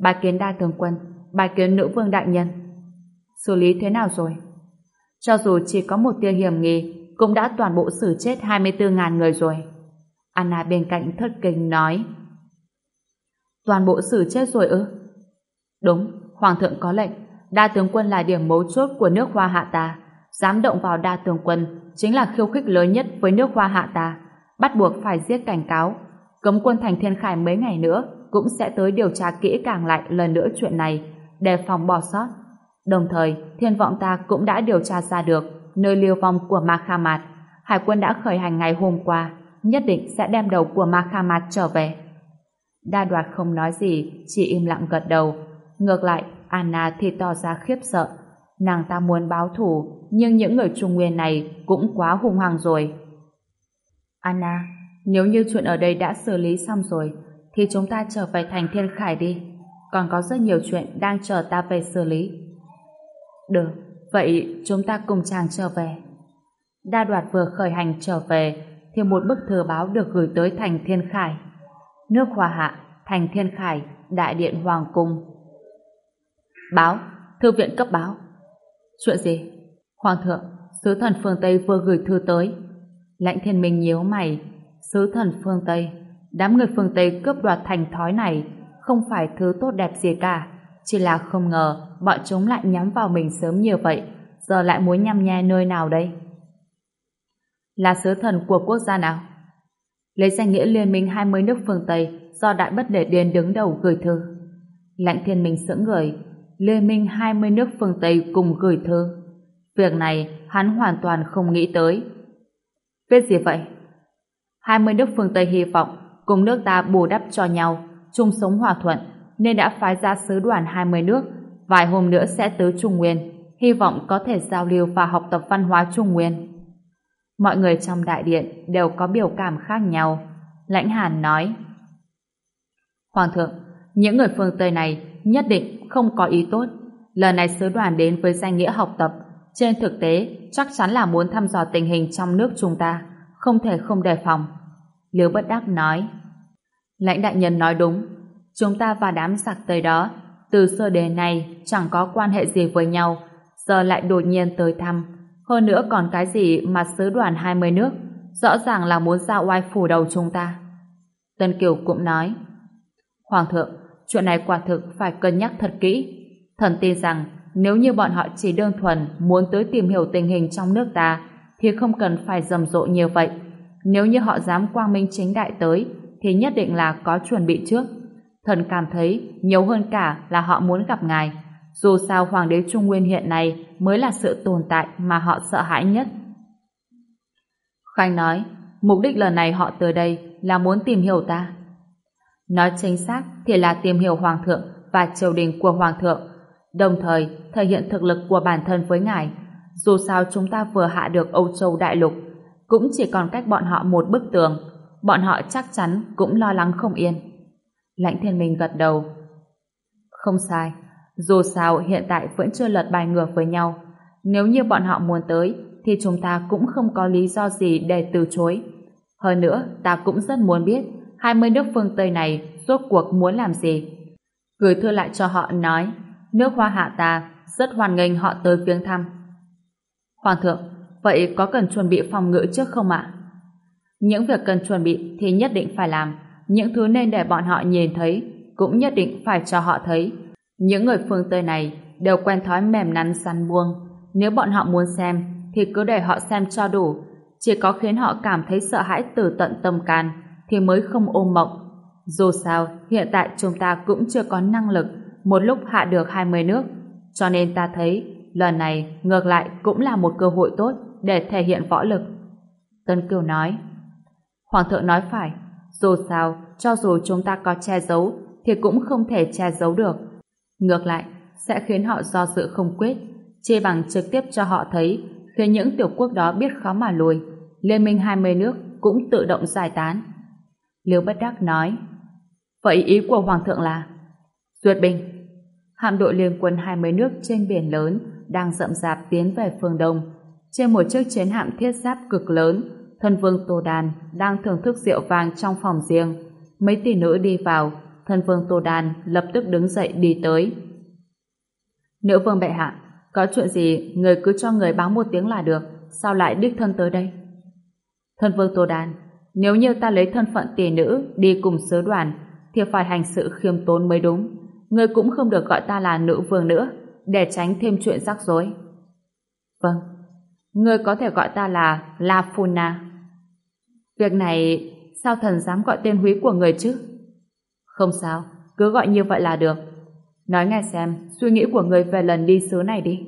Bài kiến đa tướng quân, bài kiến nữ vương đại nhân. Xử lý thế nào rồi? Cho dù chỉ có một tia hiểm nghi, cũng đã toàn bộ xử chết 24.000 người rồi. Anna bên cạnh thất kinh nói. Toàn bộ xử chết rồi ư? Đúng, Hoàng thượng có lệnh, đa tướng quân là điểm mấu chốt của nước hoa hạ ta. Dám động vào đa tướng quân chính là khiêu khích lớn nhất với nước hoa hạ ta. Bắt buộc phải giết cảnh cáo. Cấm quân thành thiên khải mấy ngày nữa cũng sẽ tới điều tra kỹ càng lại lần nữa chuyện này, đề phòng bỏ sót. Đồng thời, thiên vọng ta cũng đã điều tra ra được nơi liêu vong của Ma Kha Mạt. Hải quân đã khởi hành ngày hôm qua, nhất định sẽ đem đầu của Ma Kha Mạt trở về. Đa đoạt không nói gì, chỉ im lặng gật đầu. Ngược lại, Anna thì tỏ ra khiếp sợ. Nàng ta muốn báo thủ, nhưng những người Trung Nguyên này cũng quá hung hăng rồi. Anna, nếu như chuyện ở đây đã xử lý xong rồi, thì chúng ta trở về thành Thiên Khải đi. Còn có rất nhiều chuyện đang chờ ta về xử lý. Được, vậy chúng ta cùng chàng trở về. Đa đoạt vừa khởi hành trở về, thì một bức thư báo được gửi tới thành Thiên Khải. Nước Hoa Hạ, thành Thiên Khải, Đại điện Hoàng Cung. Báo, thư viện cấp báo. Chuyện gì? Hoàng thượng, sứ thần phương Tây vừa gửi thư tới. Lãnh thiên minh nhíu mày, sứ thần phương Tây, đám người phương Tây cướp đoạt thành thói này không phải thứ tốt đẹp gì cả, chỉ là không ngờ bọn chúng lại nhắm vào mình sớm như vậy, giờ lại muốn nhăm nhe nơi nào đây? Là sứ thần của quốc gia nào? Lấy danh nghĩa liên minh 20 nước phương Tây do Đại Bất Để Điền đứng đầu gửi thư. Lãnh thiên minh sững người, liên minh 20 nước phương Tây cùng gửi thư. Việc này hắn hoàn toàn không nghĩ tới. Viết gì vậy? 20 nước phương Tây hy vọng cùng nước ta bù đắp cho nhau, chung sống hòa thuận, nên đã phái ra sứ đoàn 20 nước, vài hôm nữa sẽ tới Trung Nguyên, hy vọng có thể giao lưu và học tập văn hóa Trung Nguyên. Mọi người trong đại điện đều có biểu cảm khác nhau. Lãnh Hàn nói, Hoàng thượng, những người phương Tây này nhất định không có ý tốt. Lần này sứ đoàn đến với danh nghĩa học tập, trên thực tế chắc chắn là muốn thăm dò tình hình trong nước chúng ta, không thể không đề phòng. Liêu bất đắc nói, Lãnh đại nhân nói đúng, chúng ta và đám giặc tây đó từ xưa đến nay chẳng có quan hệ gì với nhau, giờ lại đột nhiên tới thăm. Hơn nữa còn cái gì mà sứ đoàn 20 nước, rõ ràng là muốn ra oai phủ đầu chúng ta. Tân Kiều cũng nói, Hoàng thượng, chuyện này quả thực phải cân nhắc thật kỹ. Thần tin rằng nếu như bọn họ chỉ đơn thuần muốn tới tìm hiểu tình hình trong nước ta thì không cần phải rầm rộ như vậy. Nếu như họ dám quang minh chính đại tới thì nhất định là có chuẩn bị trước. Thần cảm thấy nhiều hơn cả là họ muốn gặp ngài. Dù sao Hoàng đế Trung Nguyên hiện nay mới là sự tồn tại mà họ sợ hãi nhất. Khanh nói, mục đích lần này họ tới đây là muốn tìm hiểu ta. Nói chính xác thì là tìm hiểu Hoàng thượng và triều đình của Hoàng thượng, đồng thời thể hiện thực lực của bản thân với ngài. Dù sao chúng ta vừa hạ được Âu Châu Đại Lục, cũng chỉ còn cách bọn họ một bức tường, bọn họ chắc chắn cũng lo lắng không yên. Lãnh thiên minh gật đầu. Không sai, dù sao hiện tại vẫn chưa lật bài ngược với nhau. Nếu như bọn họ muốn tới, thì chúng ta cũng không có lý do gì để từ chối. Hơn nữa, ta cũng rất muốn biết 20 nước phương Tây này rốt cuộc muốn làm gì. Gửi thư lại cho họ nói, nước hoa hạ ta rất hoan nghênh họ tới viếng thăm. Hoàng thượng, vậy có cần chuẩn bị phòng ngự trước không ạ? Những việc cần chuẩn bị thì nhất định phải làm, những thứ nên để bọn họ nhìn thấy cũng nhất định phải cho họ thấy. Những người phương Tây này đều quen thói mềm nắn săn buông, nếu bọn họ muốn xem thì cứ để họ xem cho đủ. Chỉ có khiến họ cảm thấy sợ hãi từ tận tâm can thì mới không ôm mộng. Dù sao, hiện tại chúng ta cũng chưa có năng lực một lúc hạ được 20 nước. Cho nên ta thấy lần này ngược lại cũng là một cơ hội tốt để thể hiện võ lực. Tân Kiều nói Hoàng thượng nói phải dù sao, cho dù chúng ta có che giấu thì cũng không thể che giấu được. Ngược lại, sẽ khiến họ do dự không quyết chê bằng trực tiếp cho họ thấy khiến những tiểu quốc đó biết khó mà lùi. Liên minh 20 nước cũng tự động giải tán. Liêu Bất Đắc nói Vậy ý của Hoàng thượng là Duyệt binh Hạm đội liên quân 20 nước trên biển lớn đang rậm rạp tiến về phương Đông. Trên một chiếc chiến hạm thiết giáp cực lớn, thân vương Tô Đàn đang thưởng thức rượu vàng trong phòng riêng. Mấy tỷ nữ đi vào, thân vương Tô Đàn lập tức đứng dậy đi tới. Nữ vương bệ hạ, có chuyện gì người cứ cho người báo một tiếng là được, sao lại đích thân tới đây? Thân vương Tô Đàn, nếu như ta lấy thân phận tỷ nữ đi cùng sứ đoàn, thì phải hành sự khiêm tốn mới đúng. Người cũng không được gọi ta là nữ vương nữa, để tránh thêm chuyện rắc rối. Vâng, người có thể gọi ta là La Funa. Việc này, sao thần dám gọi tên húy của người chứ? Không sao, cứ gọi như vậy là được. Nói nghe xem, suy nghĩ của người về lần đi xứ này đi.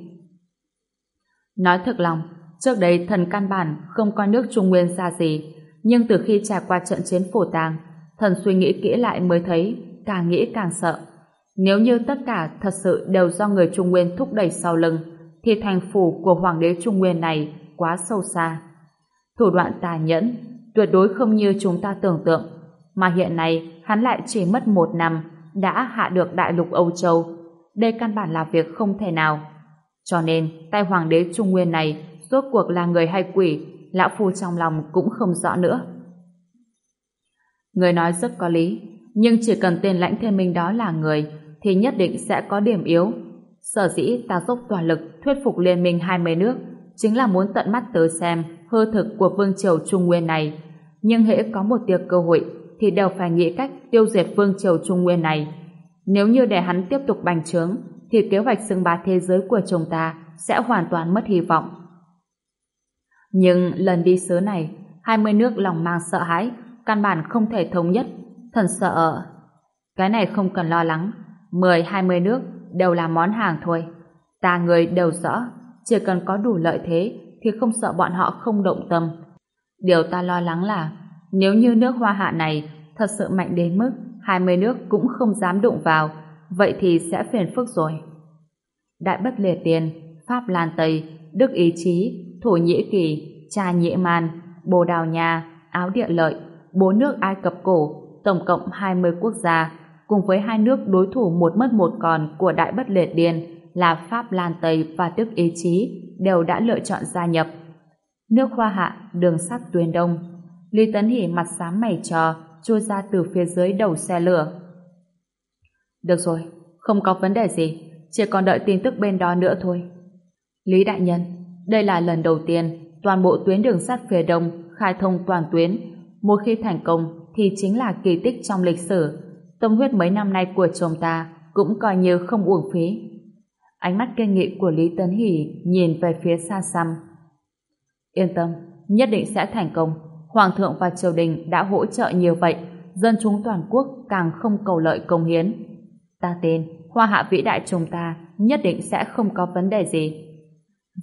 Nói thật lòng, trước đây thần căn bản không coi nước Trung Nguyên xa gì, nhưng từ khi trải qua trận chiến phổ tàng, thần suy nghĩ kỹ lại mới thấy, càng nghĩ càng sợ. Nếu như tất cả thật sự đều do người Trung Nguyên thúc đẩy sau lưng, thì thành phủ của Hoàng đế Trung Nguyên này quá sâu xa. Thủ đoạn tà nhẫn, tuyệt đối không như chúng ta tưởng tượng, mà hiện nay hắn lại chỉ mất một năm đã hạ được đại lục Âu Châu. Đây căn bản là việc không thể nào. Cho nên, tay hoàng đế Trung Nguyên này rốt cuộc là người hay quỷ, lão phu trong lòng cũng không rõ nữa. Người nói rất có lý, nhưng chỉ cần tên lãnh thiên minh đó là người, thì nhất định sẽ có điểm yếu. Sở dĩ ta dốc toàn lực thuyết phục liên minh hai mươi nước, chính là muốn tận mắt tới xem hư thực của vương triều Trung Nguyên này. Nhưng hễ có một tia cơ hội, thì đều phải nghĩ cách tiêu diệt vương triều Trung Nguyên này. Nếu như để hắn tiếp tục bành trướng, thì kế hoạch xưng bá thế giới của chúng ta sẽ hoàn toàn mất hy vọng. Nhưng lần đi xứ này, 20 nước lòng mang sợ hãi, căn bản không thể thống nhất. Thần sợ... Cái này không cần lo lắng. 10-20 nước đều là món hàng thôi. Ta người đều rõ, chỉ cần có đủ lợi thế thì không sợ bọn họ không động tâm. Điều ta lo lắng là nếu như nước hoa hạ này thật sự mạnh đến mức 20 nước cũng không dám đụng vào, vậy thì sẽ phiền phức rồi. Đại bất liệt tiền, Pháp Lan Tây, Đức Ý Chí, Thổ Nhĩ Kỳ, Cha Nhĩ Man, Bồ Đào Nha, Áo Địa Lợi, bốn nước Ai Cập Cổ, tổng cộng 20 quốc gia, cùng với hai nước đối thủ một mất một còn của Đại bất liệt điền là Pháp Lan Tây và Đức Ý Chí đều đã lựa chọn gia nhập. Nước Hoa Hạ, đường sắt tuyến đông, Lý Tấn Hỷ mặt xám mày trò, chui ra từ phía dưới đầu xe lửa. Được rồi, không có vấn đề gì, chỉ còn đợi tin tức bên đó nữa thôi. Lý Đại Nhân, đây là lần đầu tiên toàn bộ tuyến đường sắt phía đông khai thông toàn tuyến. Một khi thành công thì chính là kỳ tích trong lịch sử. Tâm huyết mấy năm nay của chồng ta cũng coi như không uổng phí. Ánh mắt kinh nghị của Lý Tấn Hỷ nhìn về phía xa xăm. Yên tâm, nhất định sẽ thành công. Hoàng thượng và triều đình đã hỗ trợ nhiều vậy, dân chúng toàn quốc càng không cầu lợi công hiến. Ta tin, hoa hạ vĩ đại chúng ta nhất định sẽ không có vấn đề gì.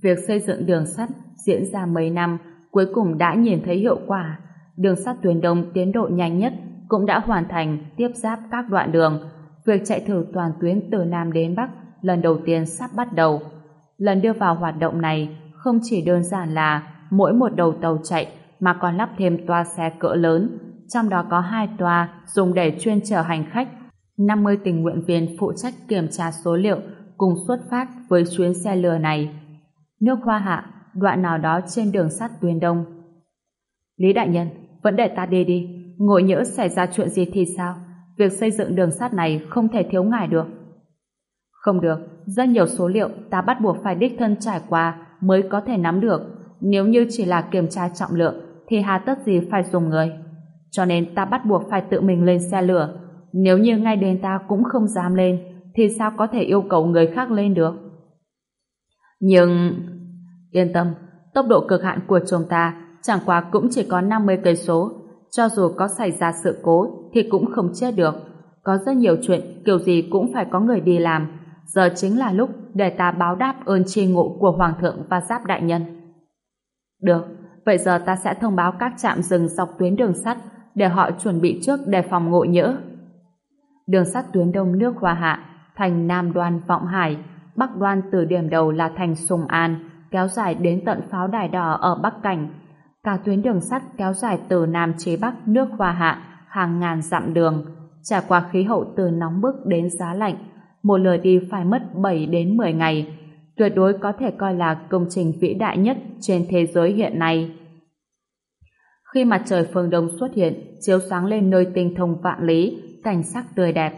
Việc xây dựng đường sắt diễn ra mấy năm, cuối cùng đã nhìn thấy hiệu quả. Đường sắt tuyến đông tiến độ nhanh nhất cũng đã hoàn thành tiếp giáp các đoạn đường. Việc chạy thử toàn tuyến từ Nam đến Bắc lần đầu tiên sắp bắt đầu. Lần đưa vào hoạt động này không chỉ đơn giản là mỗi một đầu tàu chạy mà còn lắp thêm toa xe cỡ lớn, trong đó có hai toa dùng để chuyên chở hành khách. 50 tình nguyện viên phụ trách kiểm tra số liệu cùng xuất phát với chuyến xe lừa này. Nước Hoa Hạ, đoạn nào đó trên đường sắt tuyến đông. Lý Đại Nhân, vẫn để ta đi đi, ngồi nhỡ xảy ra chuyện gì thì sao? Việc xây dựng đường sắt này không thể thiếu ngài được. Không được, rất nhiều số liệu ta bắt buộc phải đích thân trải qua mới có thể nắm được. Nếu như chỉ là kiểm tra trọng lượng thì hà tất gì phải dùng người. Cho nên ta bắt buộc phải tự mình lên xe lửa. Nếu như ngay đến ta cũng không dám lên, thì sao có thể yêu cầu người khác lên được? Nhưng... Yên tâm, tốc độ cực hạn của chúng ta chẳng qua cũng chỉ có 50 cây số, cho dù có xảy ra sự cố thì cũng không chết được. Có rất nhiều chuyện kiểu gì cũng phải có người đi làm. Giờ chính là lúc để ta báo đáp ơn tri ngộ của Hoàng thượng và Giáp đại nhân. Được, vậy giờ ta sẽ thông báo các trạm dừng dọc tuyến đường sắt để họ chuẩn bị trước đề phòng ngộ nhỡ. Đường sắt tuyến đông nước Hoa Hạ, thành Nam Đoan Vọng Hải, Bắc Đoan từ điểm đầu là thành Sùng An, kéo dài đến tận pháo đài đỏ ở Bắc Cảnh. Cả tuyến đường sắt kéo dài từ Nam chế Bắc nước Hoa Hạ, hàng ngàn dặm đường, trải qua khí hậu từ nóng bức đến giá lạnh, một lượt đi phải mất 7 đến 10 ngày, tuyệt đối có thể coi là công trình vĩ đại nhất trên thế giới hiện nay. Khi mặt trời phương đông xuất hiện, chiếu sáng lên nơi tinh thông vạn lý, cảnh sắc tươi đẹp.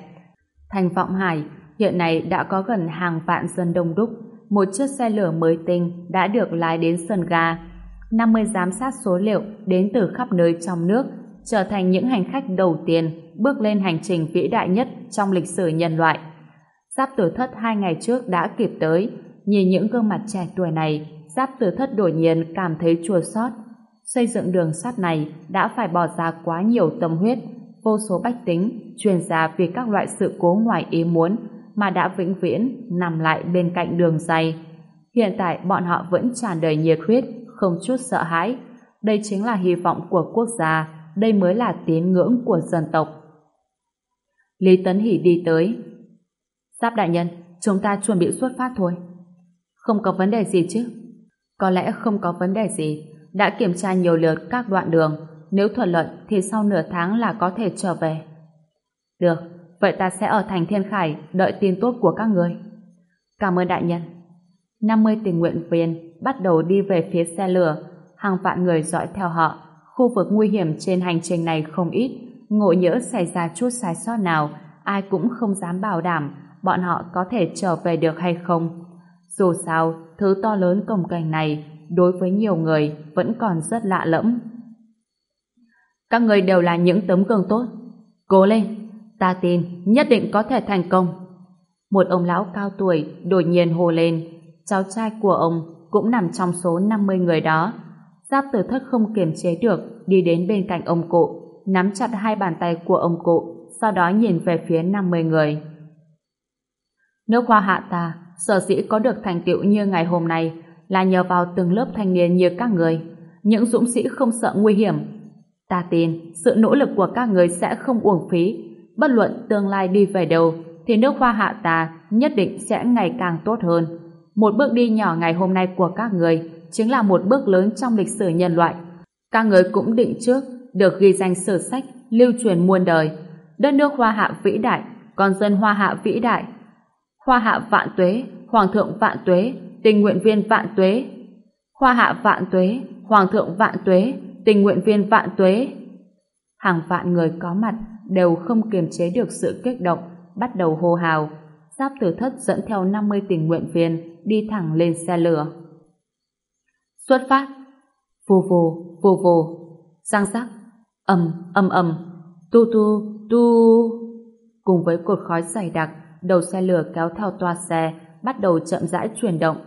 Thành Vọng Hải hiện nay đã có gần hàng vạn dân đông đúc, một chiếc xe lửa mới tinh đã được lái đến sân ga. 50 giám sát số liệu đến từ khắp nơi trong nước, trở thành những hành khách đầu tiên bước lên hành trình vĩ đại nhất trong lịch sử nhân loại. Giáp tử thất hai ngày trước đã kịp tới, nhìn những gương mặt trẻ tuổi này, Giáp tử thất đột nhiên cảm thấy chua xót. Xây dựng đường sắt này đã phải bỏ ra quá nhiều tâm huyết, vô số bách tính, chuyên gia vì các loại sự cố ngoài ý muốn mà đã vĩnh viễn nằm lại bên cạnh đường dây. Hiện tại bọn họ vẫn tràn đầy nhiệt huyết, không chút sợ hãi. Đây chính là hy vọng của quốc gia, đây mới là tín ngưỡng của dân tộc. Lý Tấn Hỷ đi tới. Giáp đại nhân, chúng ta chuẩn bị xuất phát thôi. Không có vấn đề gì chứ? Có lẽ không có vấn đề gì. Đã kiểm tra nhiều lượt các đoạn đường. Nếu thuận lợi thì sau nửa tháng là có thể trở về. Được, vậy ta sẽ ở thành Thiên Khải đợi tin tốt của các người. Cảm ơn đại nhân. 50 tình nguyện viên bắt đầu đi về phía xe lửa. Hàng vạn người dõi theo họ. Khu vực nguy hiểm trên hành trình này không ít. Ngộ nhỡ xảy ra chút sai sót nào, ai cũng không dám bảo đảm bọn họ có thể trở về được hay không. Dù sao, thứ to lớn cồng cảnh này đối với nhiều người vẫn còn rất lạ lẫm. Các người đều là những tấm gương tốt. Cố lên, ta tin nhất định có thể thành công. Một ông lão cao tuổi đột nhiên hồ lên, cháu trai của ông cũng nằm trong số 50 người đó. Giáp tử thất không kiềm chế được, đi đến bên cạnh ông cụ, nắm chặt hai bàn tay của ông cụ, sau đó nhìn về phía 50 người. Nước hoa hạ ta sở dĩ có được thành tựu như ngày hôm nay là nhờ vào từng lớp thanh niên như các người, những dũng sĩ không sợ nguy hiểm. Ta tin sự nỗ lực của các người sẽ không uổng phí, bất luận tương lai đi về đâu thì nước hoa hạ ta nhất định sẽ ngày càng tốt hơn. Một bước đi nhỏ ngày hôm nay của các người chính là một bước lớn trong lịch sử nhân loại. Các người cũng định trước được ghi danh sử sách, lưu truyền muôn đời. Đất nước hoa hạ vĩ đại, con dân hoa hạ vĩ đại, Hoa hạ vạn tuế, Hoàng thượng vạn tuế, tình nguyện viên vạn tuế. Hoa hạ vạn tuế, Hoàng thượng vạn tuế, tình nguyện viên vạn tuế. Hàng vạn người có mặt đều không kiềm chế được sự kích động, bắt đầu hô hào. Giáp tử thất dẫn theo 50 tình nguyện viên đi thẳng lên xe lửa. Xuất phát! Vù vù, vù vù, sang sắc, ầm, ầm ầm, tu tu, tu. Cùng với cột khói dày đặc, đầu xe lửa kéo theo toa xe, bắt đầu chậm rãi chuyển động.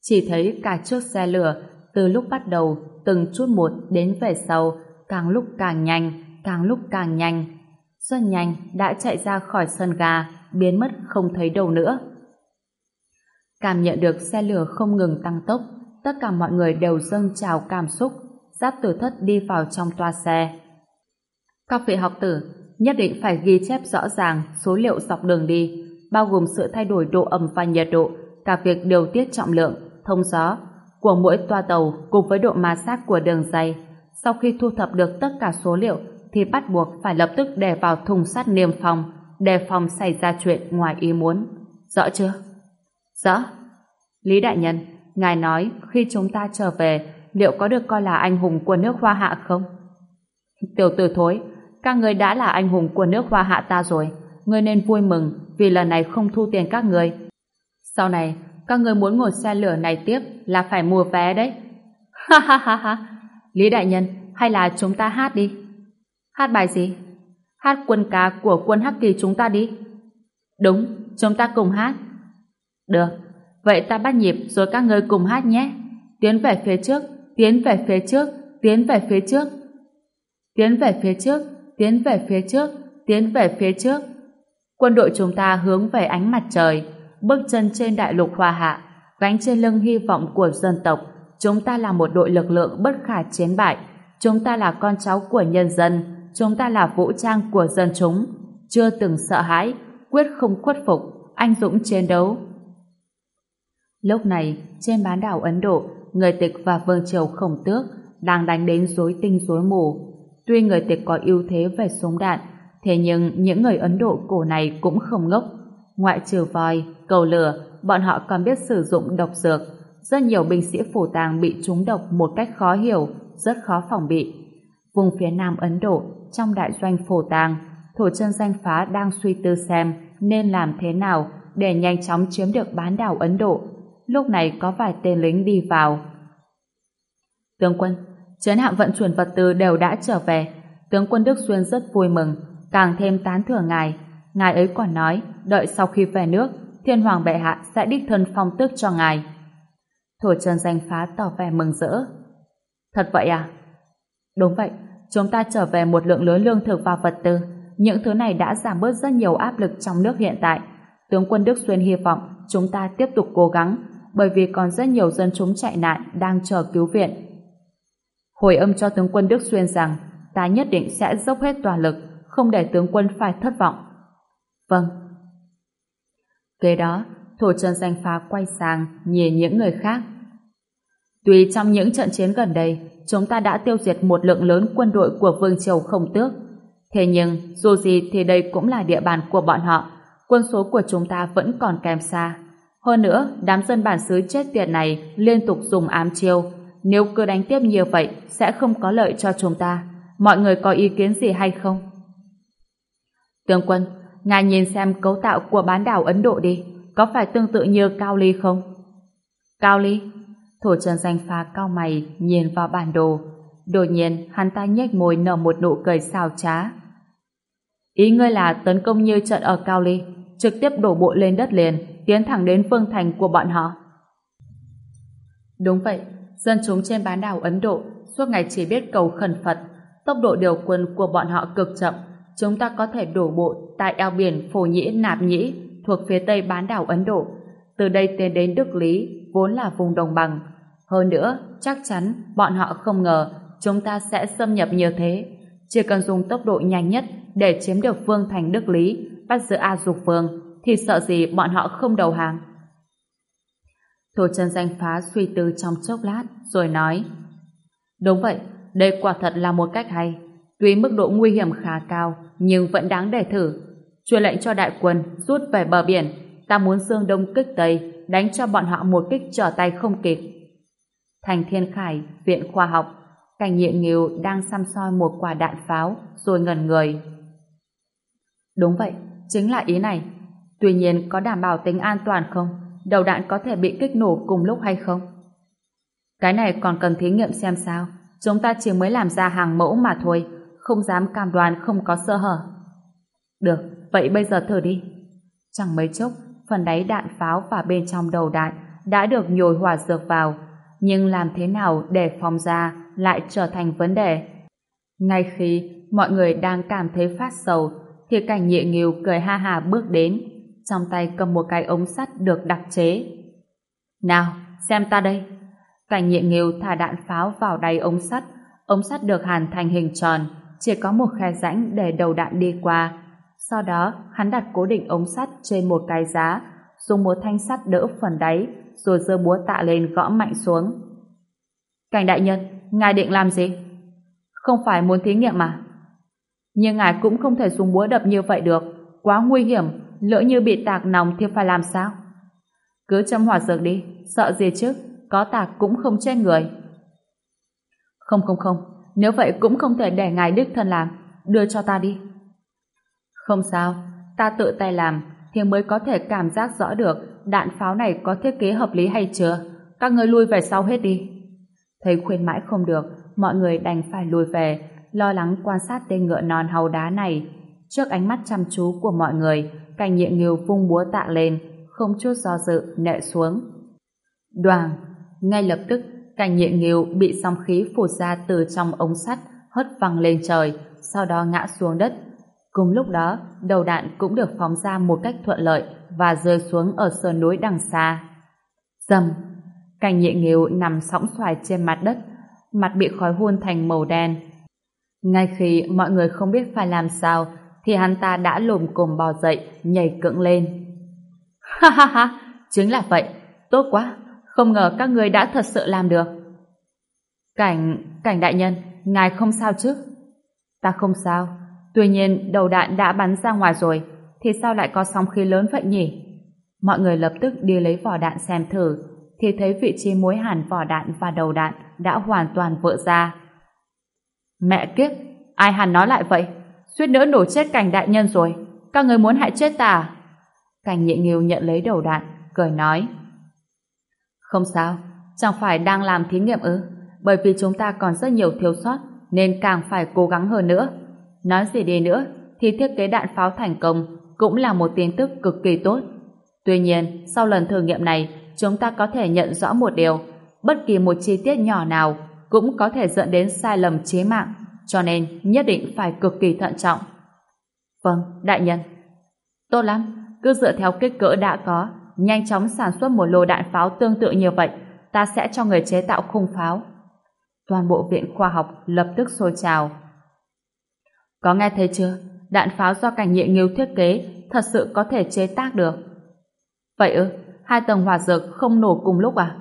Chỉ thấy cả chiếc xe lửa, từ lúc bắt đầu, từng chút một đến về sau, càng lúc càng nhanh, càng lúc càng nhanh. Rất nhanh đã chạy ra khỏi sân gà, biến mất không thấy đâu nữa. Cảm nhận được xe lửa không ngừng tăng tốc, tất cả mọi người đều dâng trào cảm xúc, giáp tử thất đi vào trong toa xe. Các vị học tử, nhất định phải ghi chép rõ ràng số liệu dọc đường đi, bao gồm sự thay đổi độ ẩm và nhiệt độ, cả việc điều tiết trọng lượng, thông gió của mỗi toa tàu cùng với độ ma sát của đường dây. Sau khi thu thập được tất cả số liệu thì bắt buộc phải lập tức để vào thùng sắt niêm phong, đề phòng xảy ra chuyện ngoài ý muốn. Rõ chưa? Rõ. Lý Đại Nhân, Ngài nói khi chúng ta trở về liệu có được coi là anh hùng của nước Hoa Hạ không? Tiểu tử thối, các người đã là anh hùng của nước Hoa Hạ ta rồi. Ngươi nên vui mừng vì lần này không thu tiền các người. Sau này, các người muốn ngồi xe lửa này tiếp là phải mua vé đấy. Ha ha ha ha. Lý Đại Nhân, hay là chúng ta hát đi? Hát bài gì? Hát quân ca của quân Hắc Kỳ chúng ta đi. Đúng, chúng ta cùng hát. Được, vậy ta bắt nhịp rồi các người cùng hát nhé. tiến về phía trước, tiến về phía trước, tiến về phía trước. Tiến về phía trước, tiến về phía trước, tiến về phía trước. Quân đội chúng ta hướng về ánh mặt trời, bước chân trên đại lục hòa hạ, gánh trên lưng hy vọng của dân tộc. Chúng ta là một đội lực lượng bất khả chiến bại. Chúng ta là con cháu của nhân dân. Chúng ta là vũ trang của dân chúng. Chưa từng sợ hãi, quyết không khuất phục, anh dũng chiến đấu. Lúc này, trên bán đảo Ấn Độ, người tịch và vương triều khổng tước đang đánh đến rối tinh rối mù. Tuy người tịch có ưu thế về súng đạn, thế nhưng những người Ấn Độ cổ này cũng không ngốc. Ngoại trừ voi, cầu lửa, bọn họ còn biết sử dụng độc dược. Rất nhiều binh sĩ phủ tàng bị trúng độc một cách khó hiểu, rất khó phòng bị. Vùng phía nam Ấn Độ, trong đại doanh phủ tàng, thổ chân danh phá đang suy tư xem nên làm thế nào để nhanh chóng chiếm được bán đảo Ấn Độ. Lúc này có vài tên lính đi vào. Tướng quân, chấn hạm vận chuyển vật tư đều đã trở về. Tướng quân Đức Xuyên rất vui mừng, càng thêm tán thưởng ngài. Ngài ấy còn nói, đợi sau khi về nước, thiên hoàng bệ hạ sẽ đích thân phong tước cho ngài. Thổ Trần danh phá tỏ vẻ mừng rỡ. Thật vậy à? Đúng vậy, chúng ta trở về một lượng lớn lương thực và vật tư. Những thứ này đã giảm bớt rất nhiều áp lực trong nước hiện tại. Tướng quân Đức Xuyên hy vọng chúng ta tiếp tục cố gắng, bởi vì còn rất nhiều dân chúng chạy nạn đang chờ cứu viện. Hồi âm cho tướng quân Đức Xuyên rằng ta nhất định sẽ dốc hết toàn lực, không để tướng quân phải thất vọng. Vâng. Kế đó, Thổ Trần Danh Phá quay sang nhìn những người khác. Tuy trong những trận chiến gần đây, chúng ta đã tiêu diệt một lượng lớn quân đội của Vương Triều Không Tước, thế nhưng dù gì thì đây cũng là địa bàn của bọn họ, quân số của chúng ta vẫn còn kém xa. Hơn nữa, đám dân bản xứ chết tiệt này liên tục dùng ám chiêu, nếu cứ đánh tiếp như vậy sẽ không có lợi cho chúng ta. Mọi người có ý kiến gì hay không? Tướng quân, ngài nhìn xem cấu tạo của bán đảo Ấn Độ đi, có phải tương tự như Cao Ly không? Cao Ly? Thổ Trần Danh Phá cao mày nhìn vào bản đồ. Đột nhiên, hắn ta nhếch môi nở một nụ cười xào trá. Ý ngươi là tấn công như trận ở Cao Ly, trực tiếp đổ bộ lên đất liền, tiến thẳng đến phương thành của bọn họ. Đúng vậy, dân chúng trên bán đảo Ấn Độ suốt ngày chỉ biết cầu khẩn Phật, tốc độ điều quân của bọn họ cực chậm, chúng ta có thể đổ bộ tại eo biển Phổ Nhĩ Nạp Nhĩ thuộc phía tây bán đảo Ấn Độ. Từ đây tiến đến Đức Lý, vốn là vùng đồng bằng. Hơn nữa, chắc chắn bọn họ không ngờ chúng ta sẽ xâm nhập như thế. Chỉ cần dùng tốc độ nhanh nhất để chiếm được vương thành Đức Lý, bắt giữ A Dục Vương, thì sợ gì bọn họ không đầu hàng. Thổ chân danh phá suy tư trong chốc lát, rồi nói Đúng vậy, đây quả thật là một cách hay. Tuy mức độ nguy hiểm khá cao, nhưng vẫn đáng để thử. Truyền lệnh cho đại quân rút về bờ biển, ta muốn dương đông kích tây, đánh cho bọn họ một kích trở tay không kịp. Thành Thiên Khải, Viện Khoa học, Cảnh Nhịn Nghiêu đang xăm soi một quả đạn pháo, rồi ngẩn người. Đúng vậy, chính là ý này. Tuy nhiên có đảm bảo tính an toàn không? Đầu đạn có thể bị kích nổ cùng lúc hay không? Cái này còn cần thí nghiệm xem sao. Chúng ta chỉ mới làm ra hàng mẫu mà thôi, không dám cam đoan không có sơ hở. Được, vậy bây giờ thử đi. Chẳng mấy chốc, phần đáy đạn pháo và bên trong đầu đạn đã được nhồi hỏa dược vào, nhưng làm thế nào để phòng ra lại trở thành vấn đề. Ngay khi mọi người đang cảm thấy phát sầu, thì cảnh nhị nghiêu cười ha hà bước đến, trong tay cầm một cái ống sắt được đặc chế. Nào, xem ta đây. Cảnh nhị nghiêu thả đạn pháo vào đáy ống sắt, ống sắt được hàn thành hình tròn, chỉ có một khe rãnh để đầu đạn đi qua. Sau đó, hắn đặt cố định ống sắt trên một cái giá, dùng một thanh sắt đỡ phần đáy, rồi giơ búa tạ lên gõ mạnh xuống. Cảnh đại nhân, ngài định làm gì? Không phải muốn thí nghiệm mà. Nhưng ngài cũng không thể dùng búa đập như vậy được, quá nguy hiểm, lỡ như bị tạc nòng thì phải làm sao? Cứ châm hỏa dược đi, sợ gì chứ, có tạc cũng không chết người. Không không không, nếu vậy cũng không thể để ngài đích thân làm, đưa cho ta đi. Không sao, ta tự tay làm thì mới có thể cảm giác rõ được đạn pháo này có thiết kế hợp lý hay chưa. Các người lui về sau hết đi. Thấy khuyên mãi không được, mọi người đành phải lùi về, lo lắng quan sát tên ngựa non hầu đá này. Trước ánh mắt chăm chú của mọi người, cảnh nhịn nghiêu vung búa tạ lên, không chút do dự, nệ xuống. Đoàn! Ngay lập tức, Cảnh nhịn nghiêu bị sóng khí phụt ra từ trong ống sắt, hất văng lên trời, sau đó ngã xuống đất. Cùng lúc đó, đầu đạn cũng được phóng ra một cách thuận lợi và rơi xuống ở sườn núi đằng xa. Dầm! cành nhị nghiêu nằm sóng xoài trên mặt đất, mặt bị khói hun thành màu đen. Ngay khi mọi người không biết phải làm sao, thì hắn ta đã lùm cồm bò dậy, nhảy cưỡng lên. Ha ha ha! Chính là vậy! Tốt quá! Không ngờ các người đã thật sự làm được. Cảnh, cảnh đại nhân, ngài không sao chứ? Ta không sao. Tuy nhiên đầu đạn đã bắn ra ngoài rồi, thì sao lại có sóng khí lớn vậy nhỉ? Mọi người lập tức đi lấy vỏ đạn xem thử, thì thấy vị trí mối hàn vỏ đạn và đầu đạn đã hoàn toàn vỡ ra. Mẹ kiếp, ai hàn nó lại vậy? Suýt nữa nổ chết cảnh đại nhân rồi. Các người muốn hại chết ta? À? Cảnh nhị nghiêu nhận lấy đầu đạn, cười nói. Không sao, chẳng phải đang làm thí nghiệm ư? Bởi vì chúng ta còn rất nhiều thiếu sót, nên càng phải cố gắng hơn nữa. Nói gì đi nữa, thì thiết kế đạn pháo thành công cũng là một tin tức cực kỳ tốt. Tuy nhiên, sau lần thử nghiệm này, chúng ta có thể nhận rõ một điều, bất kỳ một chi tiết nhỏ nào cũng có thể dẫn đến sai lầm chế mạng, cho nên nhất định phải cực kỳ thận trọng. Vâng, đại nhân. Tốt lắm, cứ dựa theo kích cỡ đã có, nhanh chóng sản xuất một lô đạn pháo tương tự như vậy, ta sẽ cho người chế tạo khung pháo. Toàn bộ viện khoa học lập tức sôi trào. Có nghe thấy chưa? Đạn pháo do cảnh nhị nghiêu thiết kế thật sự có thể chế tác được. Vậy ư? Hai tầng hỏa dược không nổ cùng lúc à?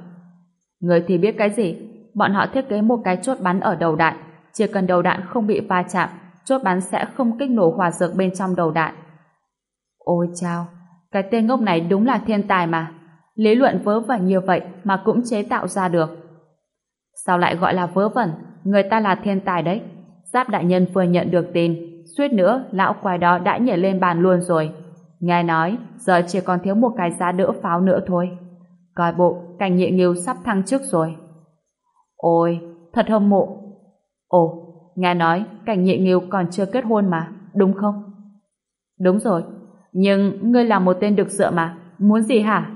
Người thì biết cái gì? Bọn họ thiết kế một cái chốt bắn ở đầu đạn. Chỉ cần đầu đạn không bị va chạm, chốt bắn sẽ không kích nổ hỏa dược bên trong đầu đạn. Ôi chao! Cái tên ngốc này đúng là thiên tài mà. Lý luận vớ vẩn như vậy mà cũng chế tạo ra được. Sao lại gọi là vớ vẩn? Người ta là thiên tài đấy. Giáp đại nhân vừa nhận được tin, suýt nữa lão quái đó đã nhảy lên bàn luôn rồi. Nghe nói, giờ chỉ còn thiếu một cái giá đỡ pháo nữa thôi. Coi bộ, cảnh nhị nghiêu sắp thăng chức rồi. Ôi, thật hâm mộ. Ồ, nghe nói cảnh nhị nghiêu còn chưa kết hôn mà, đúng không? Đúng rồi, nhưng ngươi là một tên được dựa mà, muốn gì hả?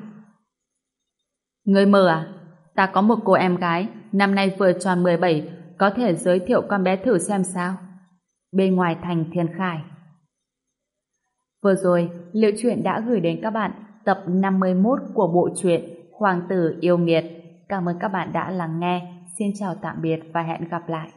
Ngươi mơ à? Ta có một cô em gái, năm nay vừa tròn 17, có thể giới thiệu con bé thử xem sao. Bên ngoài thành thiên khải. Vừa rồi, Liệu Chuyện đã gửi đến các bạn tập 51 của bộ truyện Hoàng tử yêu nghiệt. Cảm ơn các bạn đã lắng nghe. Xin chào tạm biệt và hẹn gặp lại.